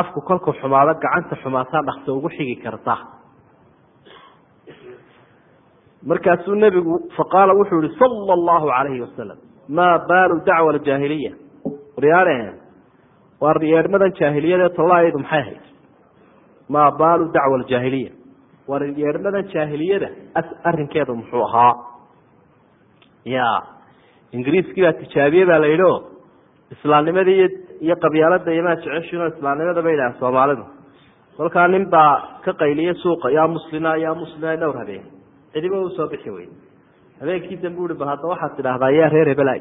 afku kolku xumaado gacanta xumaataa dhakso ugu xigi karta markaasuu nebigu faqaala wuxuu yihi sala allahu calayhi wasalam maa baalu dacwa aljaahiliya waryaareen waa yeedhmadan jaahiliyada tolaayadu maxay ahayd maa baalu dacwa aljaahiliya war yeedhmadan jaahiliyada arrinkeedu muxuu ahaa ya ingiriiskii baa tijaabiye baa la yidhi o islaamnimadii iyo qabyaalada iyomaa jeceshiinoo islaamnimada ba yidhaha soomaalidu kolkaa nin baa ka qayliya suuqa yaa muslima yaa muslima dhowr habeen. Cidiba u soo bixi wey habeenkii dambe ui bal hadda waxaad tidhaahdaa yaa reer hebelay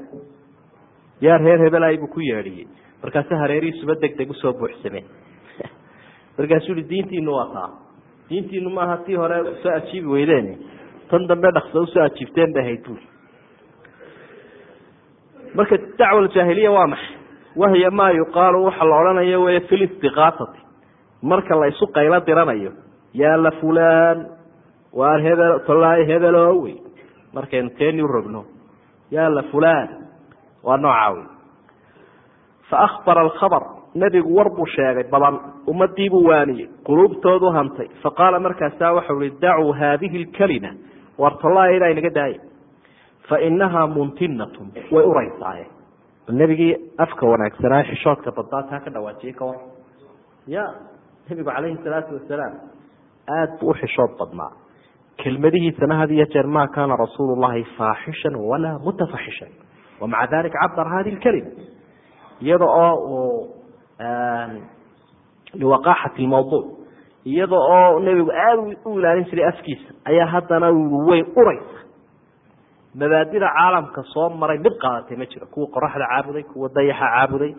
yaa reer hebelay buu ku yeedhiyey markaase hareerihiisuba deg deg u soo buuxsameen markaasuu i diintiinu waa taa. Diintiinu maaha tii hore soo ajiibi weydeen tan dambe dhakso u soo ajiibteen bay ahayd buui marka dacwa jaahiliya waa maxay? Wahiya maa yuqaalu waxa la odhanayo wey fi listiqaasati marka la isu qaylo diranayo yaa la fulaan waar hebel tolaayo hebelo wey markaynu teeni rogno? Yaa la fulaan waa noocaa wey fa akhbara alkhabar nebigu war buu sheegay badan ummadiibuu waaniyey quluubtoodu hantay. Faqaala markaasaa waxau ihi dacuu haadihi lkalima waar tolaayo idaa inaga daaya fainahaa muntinatun way uraysaaye nebigii afka wanaagsanaa xishoodka badnaa taa ka dhawaajiyey ka war ya nebigu calayhi salaatu wasalaam aada buu uxishood badnaa. Kelmadihiisana had iyo jeer ma kaana rasuulu llahi faaxishan walaa mutafaxishan. Wamaca dalika cabara hadi lkalima iyada oo uu liwaqaaxati lmawduuc iyada oo nebigu aada u ilaalin jiray afkiisa ayaa haddana way uraysa mabaadida caalamka soo maray mid qaadatay ma jiro. Kuwa qoraxda caabuday kuwa dayaxa caabuday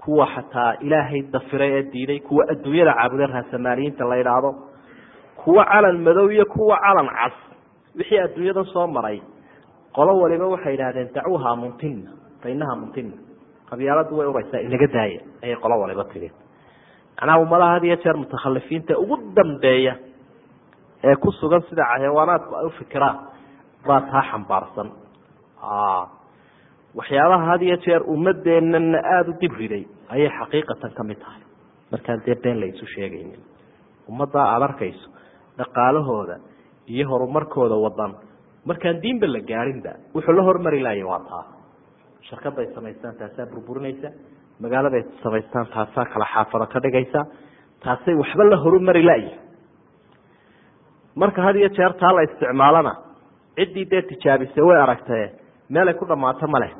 kuwa xataa ilaahay dafiray ee diiday kuwa adduunyada caabuday raasamaaliyiinta la idhaahdo kuwa calan madow iyo kuwa calan cas. Wixii adduunyada soo maray qolo waliba waxay yidhahdeen dacwaha muntina fa inaha muntina qabyaaladu way uraysaa inaga daaya ayay qolo waliba tiri macnaha ummadaha had iyo jeer mutakhalifiinta ugu dambeeya ee ku sugan sida xayawaanaadku ay ufikiraan baa taa xambaarsan. Waxyaabaha had iyo jeer ummadeenana aada u dib riday ayay xaqiiqatan ka tahay. Markaan dee been la sheegaynin. Ummaddaa aada arkayso dhaqaalahooda iyo horumarkooda wadan markaan diinba la gaarinba wuxuu la hormari laaya waa taa. Shirkaday samaystaan taasaa burburinaysa. Magaaladay samaystaan taasaa kala xaafado ka dhigaysa. Taasay waxba la horumari laya marka had iyo jeer taa la isticmaalana ciddii dee tijaabisay way aragtee meelay ku dhammaato ma leh.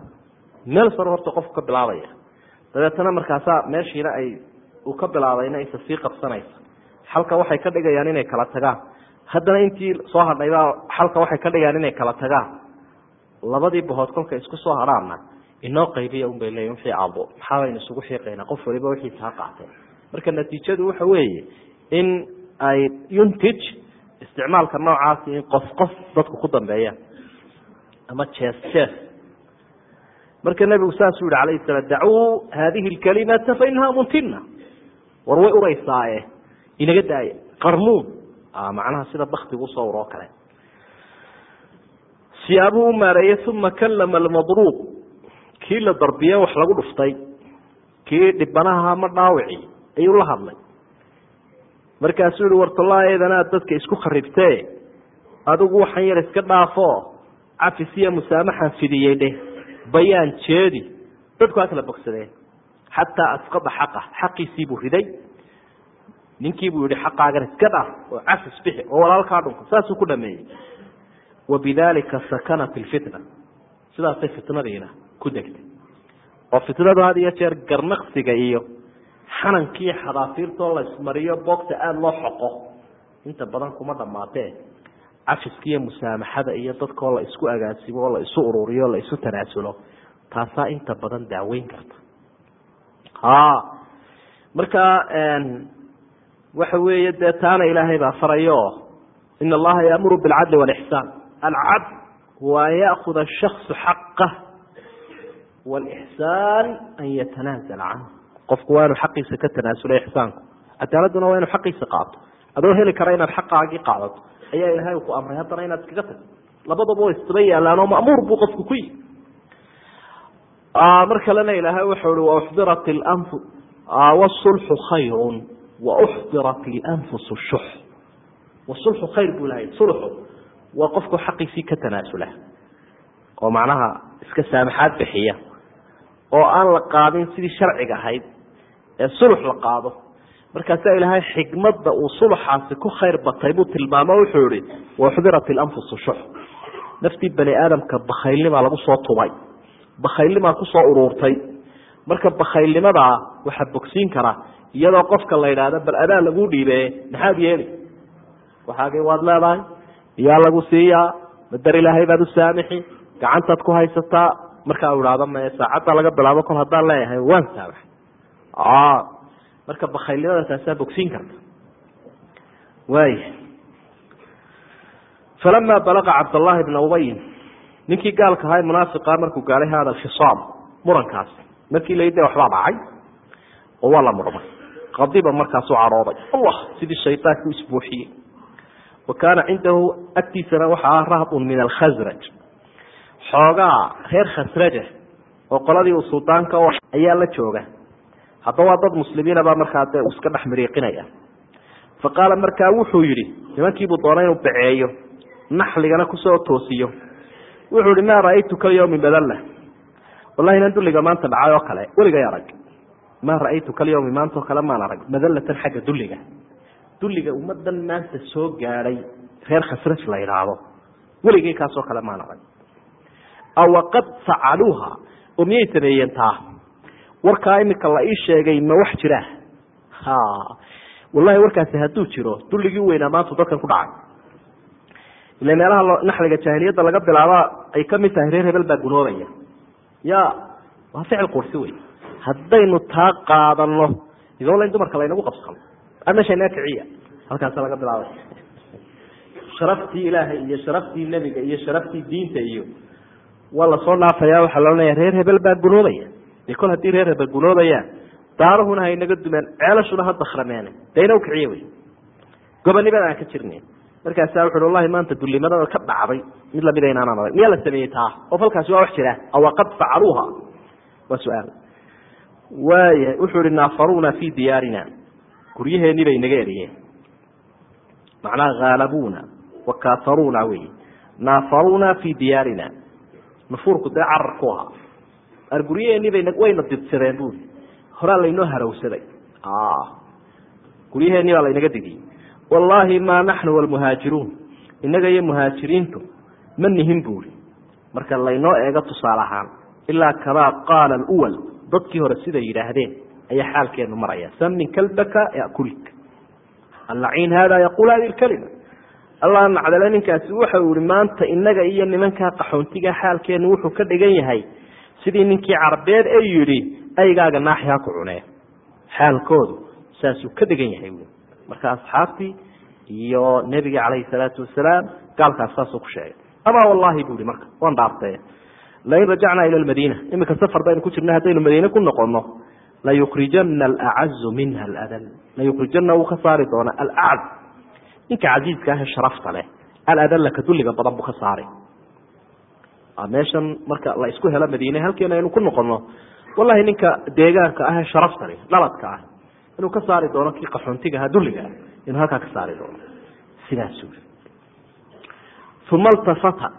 Meel saro horta qofku ka bilaabaya. Dabeetana markaasaa meeshiina ay uu ka bilaabayna isa sii qabsanaysa. Xalka waxay ka dhigayaan inay kala tagaan. Haddana intii soo hadhaybaa xalka waxay ka dhigayaan inay kala tagaan. Labadii bahood kolkay isku soo hadhaanna inoo qaybiya unbay leeyiin wixii aabo maxaabaynu isugu xiiqaynaa qof waliba wixiisa ha qaatee marka natiijadu waxa weeye in ay yuntij isticmaalka noocaasi in qof qof dadku ku dambeeyaan ama jees jees marka nebigu saasuu yihi calayhi salaam dacuu haadihi lkalimata fa inahaa muntina war way uraysaaye inaga daaya qarmuun macnaha sida baktigu u soo uroo kale. Siyaabuhu u maareeyey uma kalama almadruub kii la darbiye wax lagu dhuftay kii dhibanaha ama dhaawici ayuu la hadlay markaasuu yihi wartolaaeedanaad dadka isku kharibtee adigu waxan yar iska dhaafo. Cafis iyo fidiyey dheh. Bayaan jeedi. Dadku ha kala bogsadeen. Xataa asqada xaqa. Xaqiisiibuu riday. Ninkiibuu yihi xaqaagan iska dhaaf oo cafis bixi oo walaalkaa dhunka. Saasuu ku dhameeyey. Wabidalika sakanat ilfitna sidaasay fitnadiina ku degtay. Oo fitnadu had iyo jeer garnaqsiga iyo xanankii xadaafiirtoo la ismariyo boogta aada loo xoqo. Inta badan kuma dhamaatee cafiska iyo musaamaxada iyo dadkoo la isku agaasimo oo la isu ururiyo la isu tanaasulo. Taasaa inta badan daaweyn karta. Marka waxa weeye dee taana ilaahay baa farayo. In allaha yaamuru bilcadli walixsaan alcadl huwa yaakuda ashaksu xaqah walixsaan an yatanaazala canhu qofku waa inuu xaqiisa ka tanaasulo ixsaanku. Cadaaladuna waa inuu xaqiisa qaato. Adoo heli kara inaad xaqaagii qaadato ayaa ilaahay ku amray. Haddana inaad iskaga tagto labadaba way isdaba yaalaan oo ma'muur buu qofku ku yihi mar kalena ilaahay wuxuu i wauxdirat lanfu wasulxu khayrun. Wauxdirat ilanfusu shux wasulxu khayr buu lahay sulxu waa qofku xaqiisii ka tanaasula. Oo macnaha iska saamaxaad bixiya. Oo aan la qaadin sidii sharciga ahayd ee sulx la qaado. Markaasaa ilaahay xikmadda uu sulxaasi ku khayr batay buu tilmaamo wuxuu ihi wauxdirat ilanfusu shux naftii bani aadamka bakhaylnimaa lagu soo tubay. Bakhaylnimaa ku soo uruurtay. Marka bakhaylnimadaa waxaa bogsiin kara iyadoo qofka la yidhaahdo bal adaa lagu dhiibe maxaad yeeli? Waxaagay waad leedahay yaa lagu siiyaa madar ilaahay baad u saamixi gacantaad ku haysataa. Markaa u ihahdo me saacadda laga bilaabo kol haddaan leeyahay waan saamax marka bakhaylnimada taasaa bogsiin karta. Waaya falama balaqa cabdallaahi bna ubayin ninkii gaalka ahaa munaafiqa markuu gaalay hada alfisaam murankaasi markii la yidhi waxbaa dhacay oo waa la murmay. Qadiba markaasuu cadhooday allah sidii shaydaanki u isbuuxiyey wa kaana cindahu agtiisana waxaa ah rahbun min alkhasraj xoogaa reer khasraja oo qoladii uu suldaanka ayaa la jooga haddaba waa dad muslimiinabaa markaa uu iska dhex miriiqinaya fa qaala markaa wuxuu yidhi nimankiibuu doonay inuu baceeyo naxligana ku soo toosiyo. Wuxuu ihi maa ra'aytu kalyawmi badalla wallahi inan dulliga maanta dhacay oo kale weligay arag. Maa ra'aytu kalyawmi maanta oo kale maan arag madallatan xagga dulliga. Dulliga ummadan maanta soo gaadhay reer khasraj la yidhaahdo. Weligay kaasoo kale maan arag. Awaqad facaluuha oo miyay sameeyeen taa warkaa imika la ii sheegay ma wax jira? Ha. Wallahi warkaasi hadduu jiro dulligii weynaa maanta dadkan ku dhacay. Ila meelaha naxliga jaahiliyadda laga bilaaba ay ka mid tahay reer hebel baa gunoobaya. Ya waa ficil qursi wey haddaynu taa qaadano igoola in dumarka laynagu qabsano. A meesha inaa kiciya halkaasa laga bilaabay. Sharaftii ilaahay iyo sharaftii nebiga iyo sharaftii diinta iyo waa la soo dhaafaya waxaa loonaya reer hebel baa gunoobaya de kol haddii reer hebel gunoobayaan daaruhuna ha inaga dumeen ceelashuna ha dakrameene de ina ukiciye wey. Gobonimada aan ka jirnay. Markaasa wuxu wallahi maanta dullimadada ka dhacday. Mid lamida inaanaan arag miyaa la sameeyey taa? Oo falkaasi waa wax jira. Awaqad facaluuha waa su'aal. Waaya wuxuu ihi naafaruuna fi diyaarina. Guryaheenii bay naga eriyeen. Macnaha haalabuuna wa kaafaruuna wey. Naafaruuna fi diyaarina. Nufuurku dee carar ku ahaa ar guryaheenii bay wayna didsadeen bui horaa laynoo harawsaday guryaheenii baa laynaga digiyey wallaahi maa naxnu walmuhaajiruun. Innaga iyo muhaajiriintu ma nihin buuri marka laynoo eego tusaale ahaan ilaa kamaa qaala alwal dadkii hore siday yidhaahdeen ayaa xaalkeenu maraya. Samin kalbaka yakulik. Allaciin hada yaquul hadi lkalima allah nacdale ninkaasi waxa uu maanta inaga iyo nimankaa qaxoontiga xaalkeenu wuxuu ka dhigan yahay sidii ninkii carbeed ee yidhi aygaaga naaxi ha ku cunee. Xaalkoodu saasuu ka dhigan yahay wy marka asxaabtii iyo nebiga calayhi salaatu wasalaam gaalkaas saasuu ku sheegay. Amaa wallahi bu ihi marka waan dhaartee lain rajacnaa ila lmadiina iminka safar baynu ku jirna haddaynu madiine ku noqono layukrijana alacazu minha aladal. Layukrijana wuu ka saari doona alacz ninka casiiska ahe sharafta leh aladalla ka dulliga badan buu ka saari meeshan marka la isku helo madiine halkeena aynu ku noqono wallahi ninka deegaanka sharafta leh dhaladka ah inuu ka saari doono kii qaxoontiga aha dulliga ah inuu halkaa ka saari doono. Sidaasuu uma altafata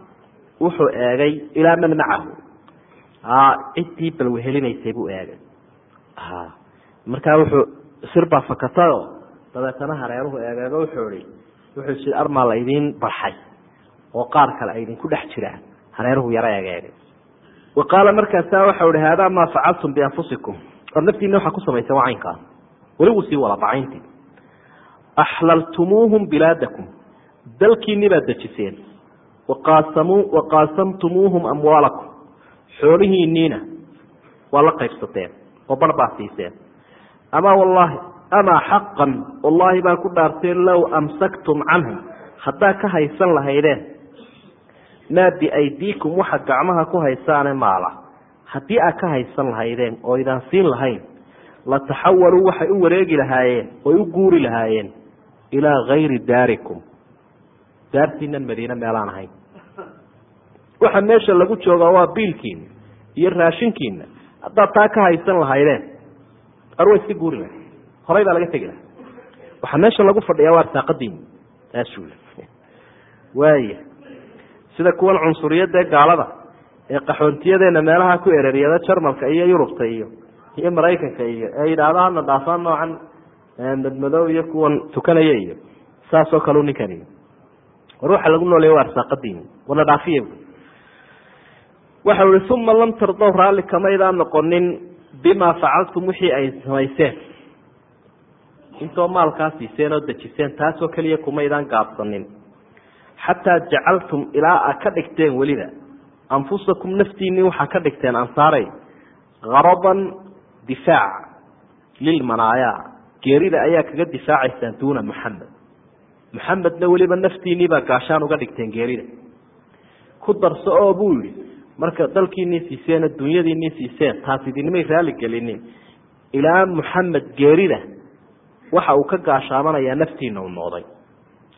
wuxuu eegay ilaa man macahu. Ciddii balwehelinaysay buu eegay. Markaa wuxuu sirbaa fakatayo dabeetana hareeruhu eegeego wuxuu ihi wuxuu si armaa la barxay oo qaar kale ay dhex jiraan hareeruhu yaro egeegay wa qaala markaasa waxau ihi haadaa maa facaltum bianfusikum? Or naftiina waxaa ku samayseen waa weli wuu sii wada bacayntii axlaltumuuhum bilaadakum. Dalkiinni baad dejiseen. Waqaasamuu waqaasamtumuuhum amwaalakum. Xoolihiinniina waa la qaybsateen oo bar baa siiseen. Ama wallaahi amaa xaqan wallaahi baan ku dhaarteen low amsaktum canhum. Haddaa ka haysan lahaydeen maa biaydiikum waxa gacmaha ku haysaane maala. Haddii aad ka haysan lahaydeen oo idaan siin lahayn la taxawaluu waxay u wareegi lahaayeen oy u guuri lahaayeen ilaa gayri daarikum. Daartiinan madiine meelaan ahayn. Waxa meesha lagu joogaa waa biilkiina iyo raashinkiina haddaad taa ka haysan lahaydeen arwa iska guuri lahay horay baa laga tegi laha waxaa meesha lagu fadhiyaa waa arsaaqadiini taasuu waaya sida kuwan cunsuriyadda ee gaalada ee qaxoontiyadeena meelaha ku ereryada jarmalka iyo yurubta iyo iyo maraykanka iyo ee yidhaahda hadna dhaafaan noocan madmadow iyo kuwan tukanaya iyo saasoo kaleu ninkani waxa lagu nooleya waa arsaaqadiini wana dhaafiya waxau ihi uma lam tardow raalli kamaydaan noqonin bimaa facaltum wixii ay samayseen. Intoo maalkaa siiseen oo dejiseen taasoo keliya kumaydaan gaabsanin xataa jacaltum ilaa a ka dhigteen weliba anfusakum naftiinii waxaa ka dhigteen ansaaray haradan difaac lilmanaaya geerida ayaa kaga difaacaysaan duuna muxamed muxamedna weliba naftiinii baa gaashaan uga dhigteen geerida ku darso oo buu yihi marka dalkiinii siiseen dunyadiinii siiseen taas idinmay raali gelinin ilaa muxamed geerida waxa uu ka gaashaamanayaa naftiina u noqday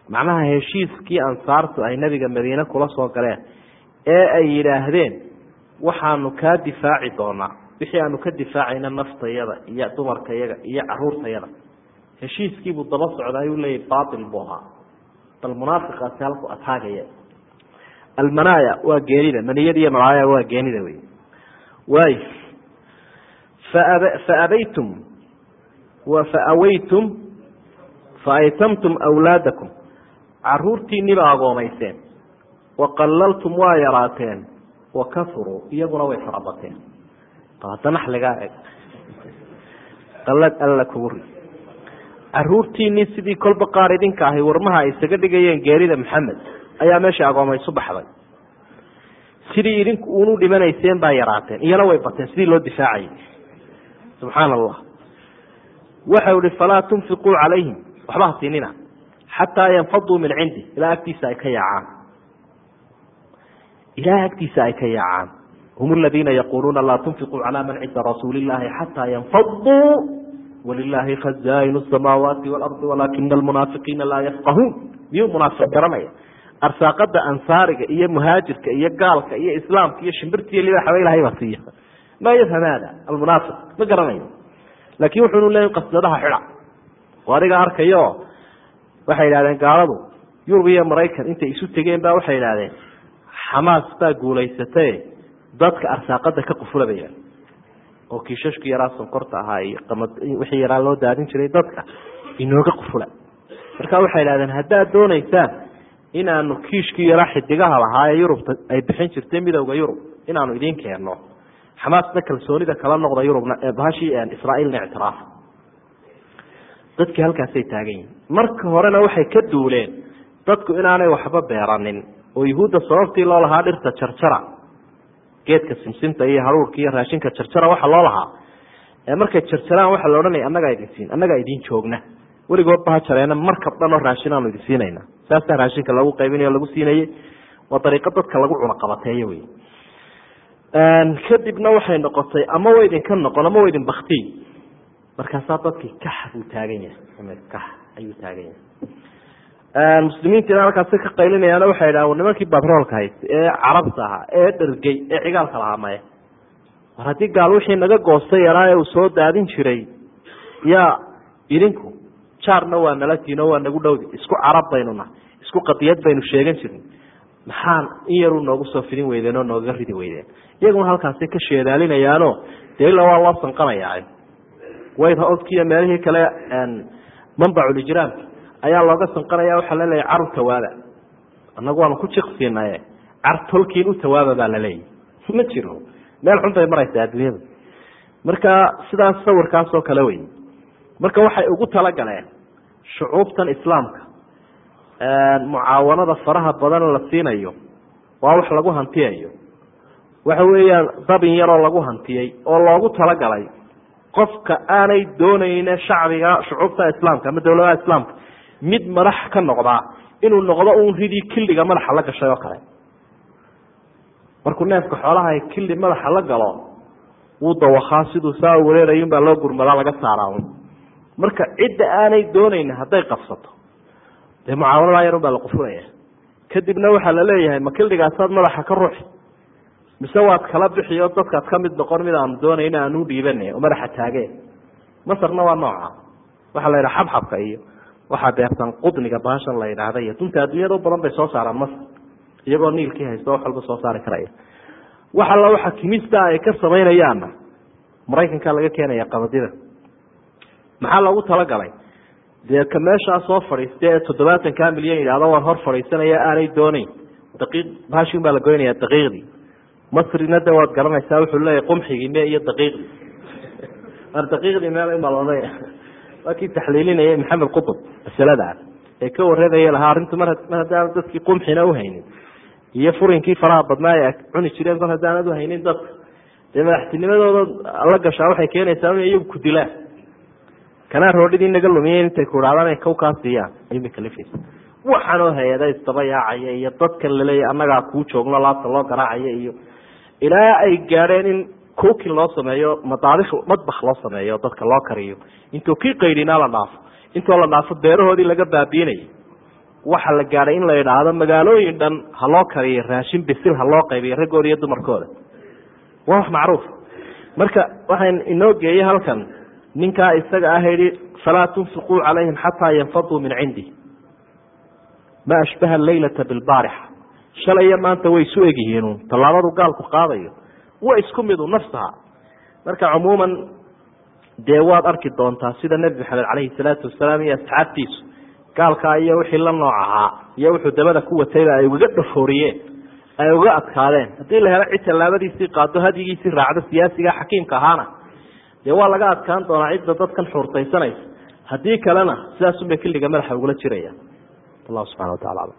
macnaha heshiiskii ansaartu ay nabiga madiine kula soo galeen ee ay yidhaahdeen waxaanu kaa difaaci doonaa. Wixii aanu ka difaacayna naftayada iyo dumarkayaga iyo caruurtayada. Heshiiskiibuu daba socda ayuu leeyahy bail buu ahaa. Bal munaafiqaasi halku ataagaya almanaya waa geenida maniyada iyo malaaya waa geenida wey waay. Faabaytum faawaytum faaytamtum wlaadakum caruurtiinibaa agoomayseen waqalaltum waa yaraateen. Wakafuruu iyaguna way farabateen hadda naxligaa eg qalad alla kugu ri caruurtiinii sidii kolba qaar idinka ahay warmaha ay isaga dhigayeen geerida maxamed ayaa meesha agoomaysu baxday. Sidii idinku unu dhimanayseen baa yaraateen iyana way bateen sidii loo difaacayay subxaana allah waxau ihi falaa tunfiquu calayhim. Waxba ha siinina xataa yanfaduu min cindi ilaa agtiisa ay ka yaacaan ilaa agtiisa ay ka yaacaan hum aladiina yaquuluuna laa tunfiquu calaa man cinda rasuuli illaahi xataa yanfaduu walilaahi khazaainu samaawaati waalardi walaakina almunaafiqiina laa yafqahuun miyuu munaafiq garanaya arsaaqada ansaariga iyo muhaajirka iyo gaalka iyo islaamka iyo shimbirtiiyo libaxaba ilahay baa siiya maa yafham hada almunaafiq ma garanayo laakiin wuxunu leeya qasdadaha xida oo adiga arkayo waxay yidhahdeen gaaladu yurub iyo maraykan intay isu tegeen ba waxay yidhahdeen xamaas baa guulaysatae dadka arsaaqada ka qufula bay yidhahdeen oo kiishashki yaraa sonkorta ahaa iyo wixii yaraa loo daadin jiray dadka inooga qufula marka waxay yidhahdeen haddaad doonaysaan inaanu kiishkii yaraa xidigaha lahaa ee yurubta ay bixin jirtay midowda yurub inaanu idiin keenno xamaasna kalsoonida kala noqda yurubna bahashii israaiilna ictiraaf dadkii halkaasay taagan yihiin marka horena waxay ka duuleen dadku inaanay waxba beeranin. Oo yuhuudda sababtii loo lahaa dhirta jarjara geedka simsimta iyo haruurka iyo raashinka jarjara waxa loo lahaa. Markay jarjaraan waxaa la odhanaya annagaa idin siin annagaa idin joogna. Weligoodba ha markab dhan oo raashin aanu idin siinayna saasaa raashinka lagu qaybinayo o lagu siinayey waa dariiqo dadka lagu cunaqabateeyo wey kadibna waxay noqotay ama wa idinka noqon ama wa idin markaasaa dadkii kax buu taagan yahay kax ayuu taagan yahay muslimiintiina halkaasi ka qaylinayaana waxay dhahan nimankii batroolka haysta ee carabta ahaa ee dhergey ee cigaalka lahaa maya war haddii gaal wixii naga goostay yaraa ee uu soo daadin jiray yaa idinku jaarna waa nala tiino waa nagu dhowdi. Isku carab baynu nahay isku qadiyad baynu sheegan jirnay maxaan in yaruu noogu soo fidin weydeen oo noogaga ridi weydeen. Iyaguna halkaasi ka sheedaalinayaano dee ila waa loo sanqanayaa wayt hoskiiyo meelihii kale mambaculijraamka ayaa looga sanqanaya waxaa laleeyahy car u tawaaba annagu waanu ku jiqsiinaye car tolkiin u tawaaba baa laleeyahy ma jiro. Meel xun bay maraysaa adduunyada marka sidaas sawirkaasoo kale wey marka waxay ugu talagaleen shucuubtan islaamka. Mucaawanada faraha badan la siinayo waa wax lagu hantiyayo waxa weeyaan dabin yaroo lagu hantiyey oo loogu talagalay qofka aanay doonayne shacbiga shucuubta islaamka ama dowladaha islaamka mid madax ka noqdaa inuu noqdo uun ridii killiga madaxa la gashay oo kale. Markuu neefka xoolaha killi madaxa la galo wuu dawakaa siduu saa wareerayun baa loo gurmadaa laga saaraa un marka cidda aanay doonayn hadday qabsato dee mucaawanada yarun baa la qufulaya kadibna waxaa la leeyahay ma killigaasaad madaxa ka ruuxi mise waad kala bixi dadkaad ka mid noqon mid aanu doonayn aanu dhiibana oo madaxa taageen masarna waa nooca. Waxaa la yidhaha xabxabka iyo waxaa beertan qudniga baashan la yidhaahda iyo dunta adduunyada u badan bay soo saaraan masar iyagoo niilkii haysta wax walba soo saari karaya. Wax alla waxa kimista ay ka samaynayaanna maraykanka laga keenaya qabadida. Maxaa loogu talagalay? Dee meeshaa soo fadhiista ee toddobaatanka milyan yidhahdo waan hor fadhiisanaya aanay dooneyn daqiiq baashin baa la goynaya daqiiqdii masrina de waad garanaysaa wuxuu leeyahy qumxigii me iyo daqiiqdii. Ar daqiiqdii meel imalooday waa kii taxliilinaya maxamed qutub masaladaas ee ka wareegaya lahaa arrintu mar mar haddaan dadkii qumxina uhaynin iyo furinkii faraha badnaa ay cuni jireen kol haddaanad uhaynin dadka dee madaxtinimadooda la gashaa waxay keenaysaa in iyagu ku dilaan. Kanaa roodhidii naga lumiyeen intay ku idhahdaan inay kawkaa siiyaan ayuubay kalifaysa waxaanoo hay'ada isdaba yaacaya iyo dadkan laleeyahy annagaa kuu joogno laabta loo garaacaya iyo ilaa ay gaadheen in cookin loo sameeyo madaadix madbak loo sameeyo dadka loo kariyo. Intuu kii qaydhinaa la dhaafo intoo la dhaafo beerahoodii laga baabiinayay waxa la gaadhay in la idhaahdo magaalooyin dhan ha loo kariyo raashin bisil ha loo qaybiyo raggooda iyo dumarkooda. Waa wax macruuf. Marka waxaan inoo geeyey halkan ninkaa isaga ah yihi falaa tunfiquu calayhim xataa yanfaduu min cindi. Ma ashbaha leylata bilbaarixa shalaya maanta way isu egyihiin tallaabadu gaalku qaadayo wa isku midu nafsaha marka cumuuman dee waad arki doontaa sida nebi maxamed caleyhi salaatu wasalaam iyo asxaabtiisu gaalkaa iyo wixii la nooc ahaa iyo wuxuu dabada ku watayba ay ugaga dhafooriyeen ay uga adkaadeen. Haddii la helo cid tallaabadiisii qaado hadyigiisii raacdo siyaasiga xakiimka ahaana dee waa laga adkaan doonaa cidda dadkan xuurtaysanaysa. Haddii kalena sidaasunbay killiga madaxa ugula jiraya. Wallahu subxana wa tacala alam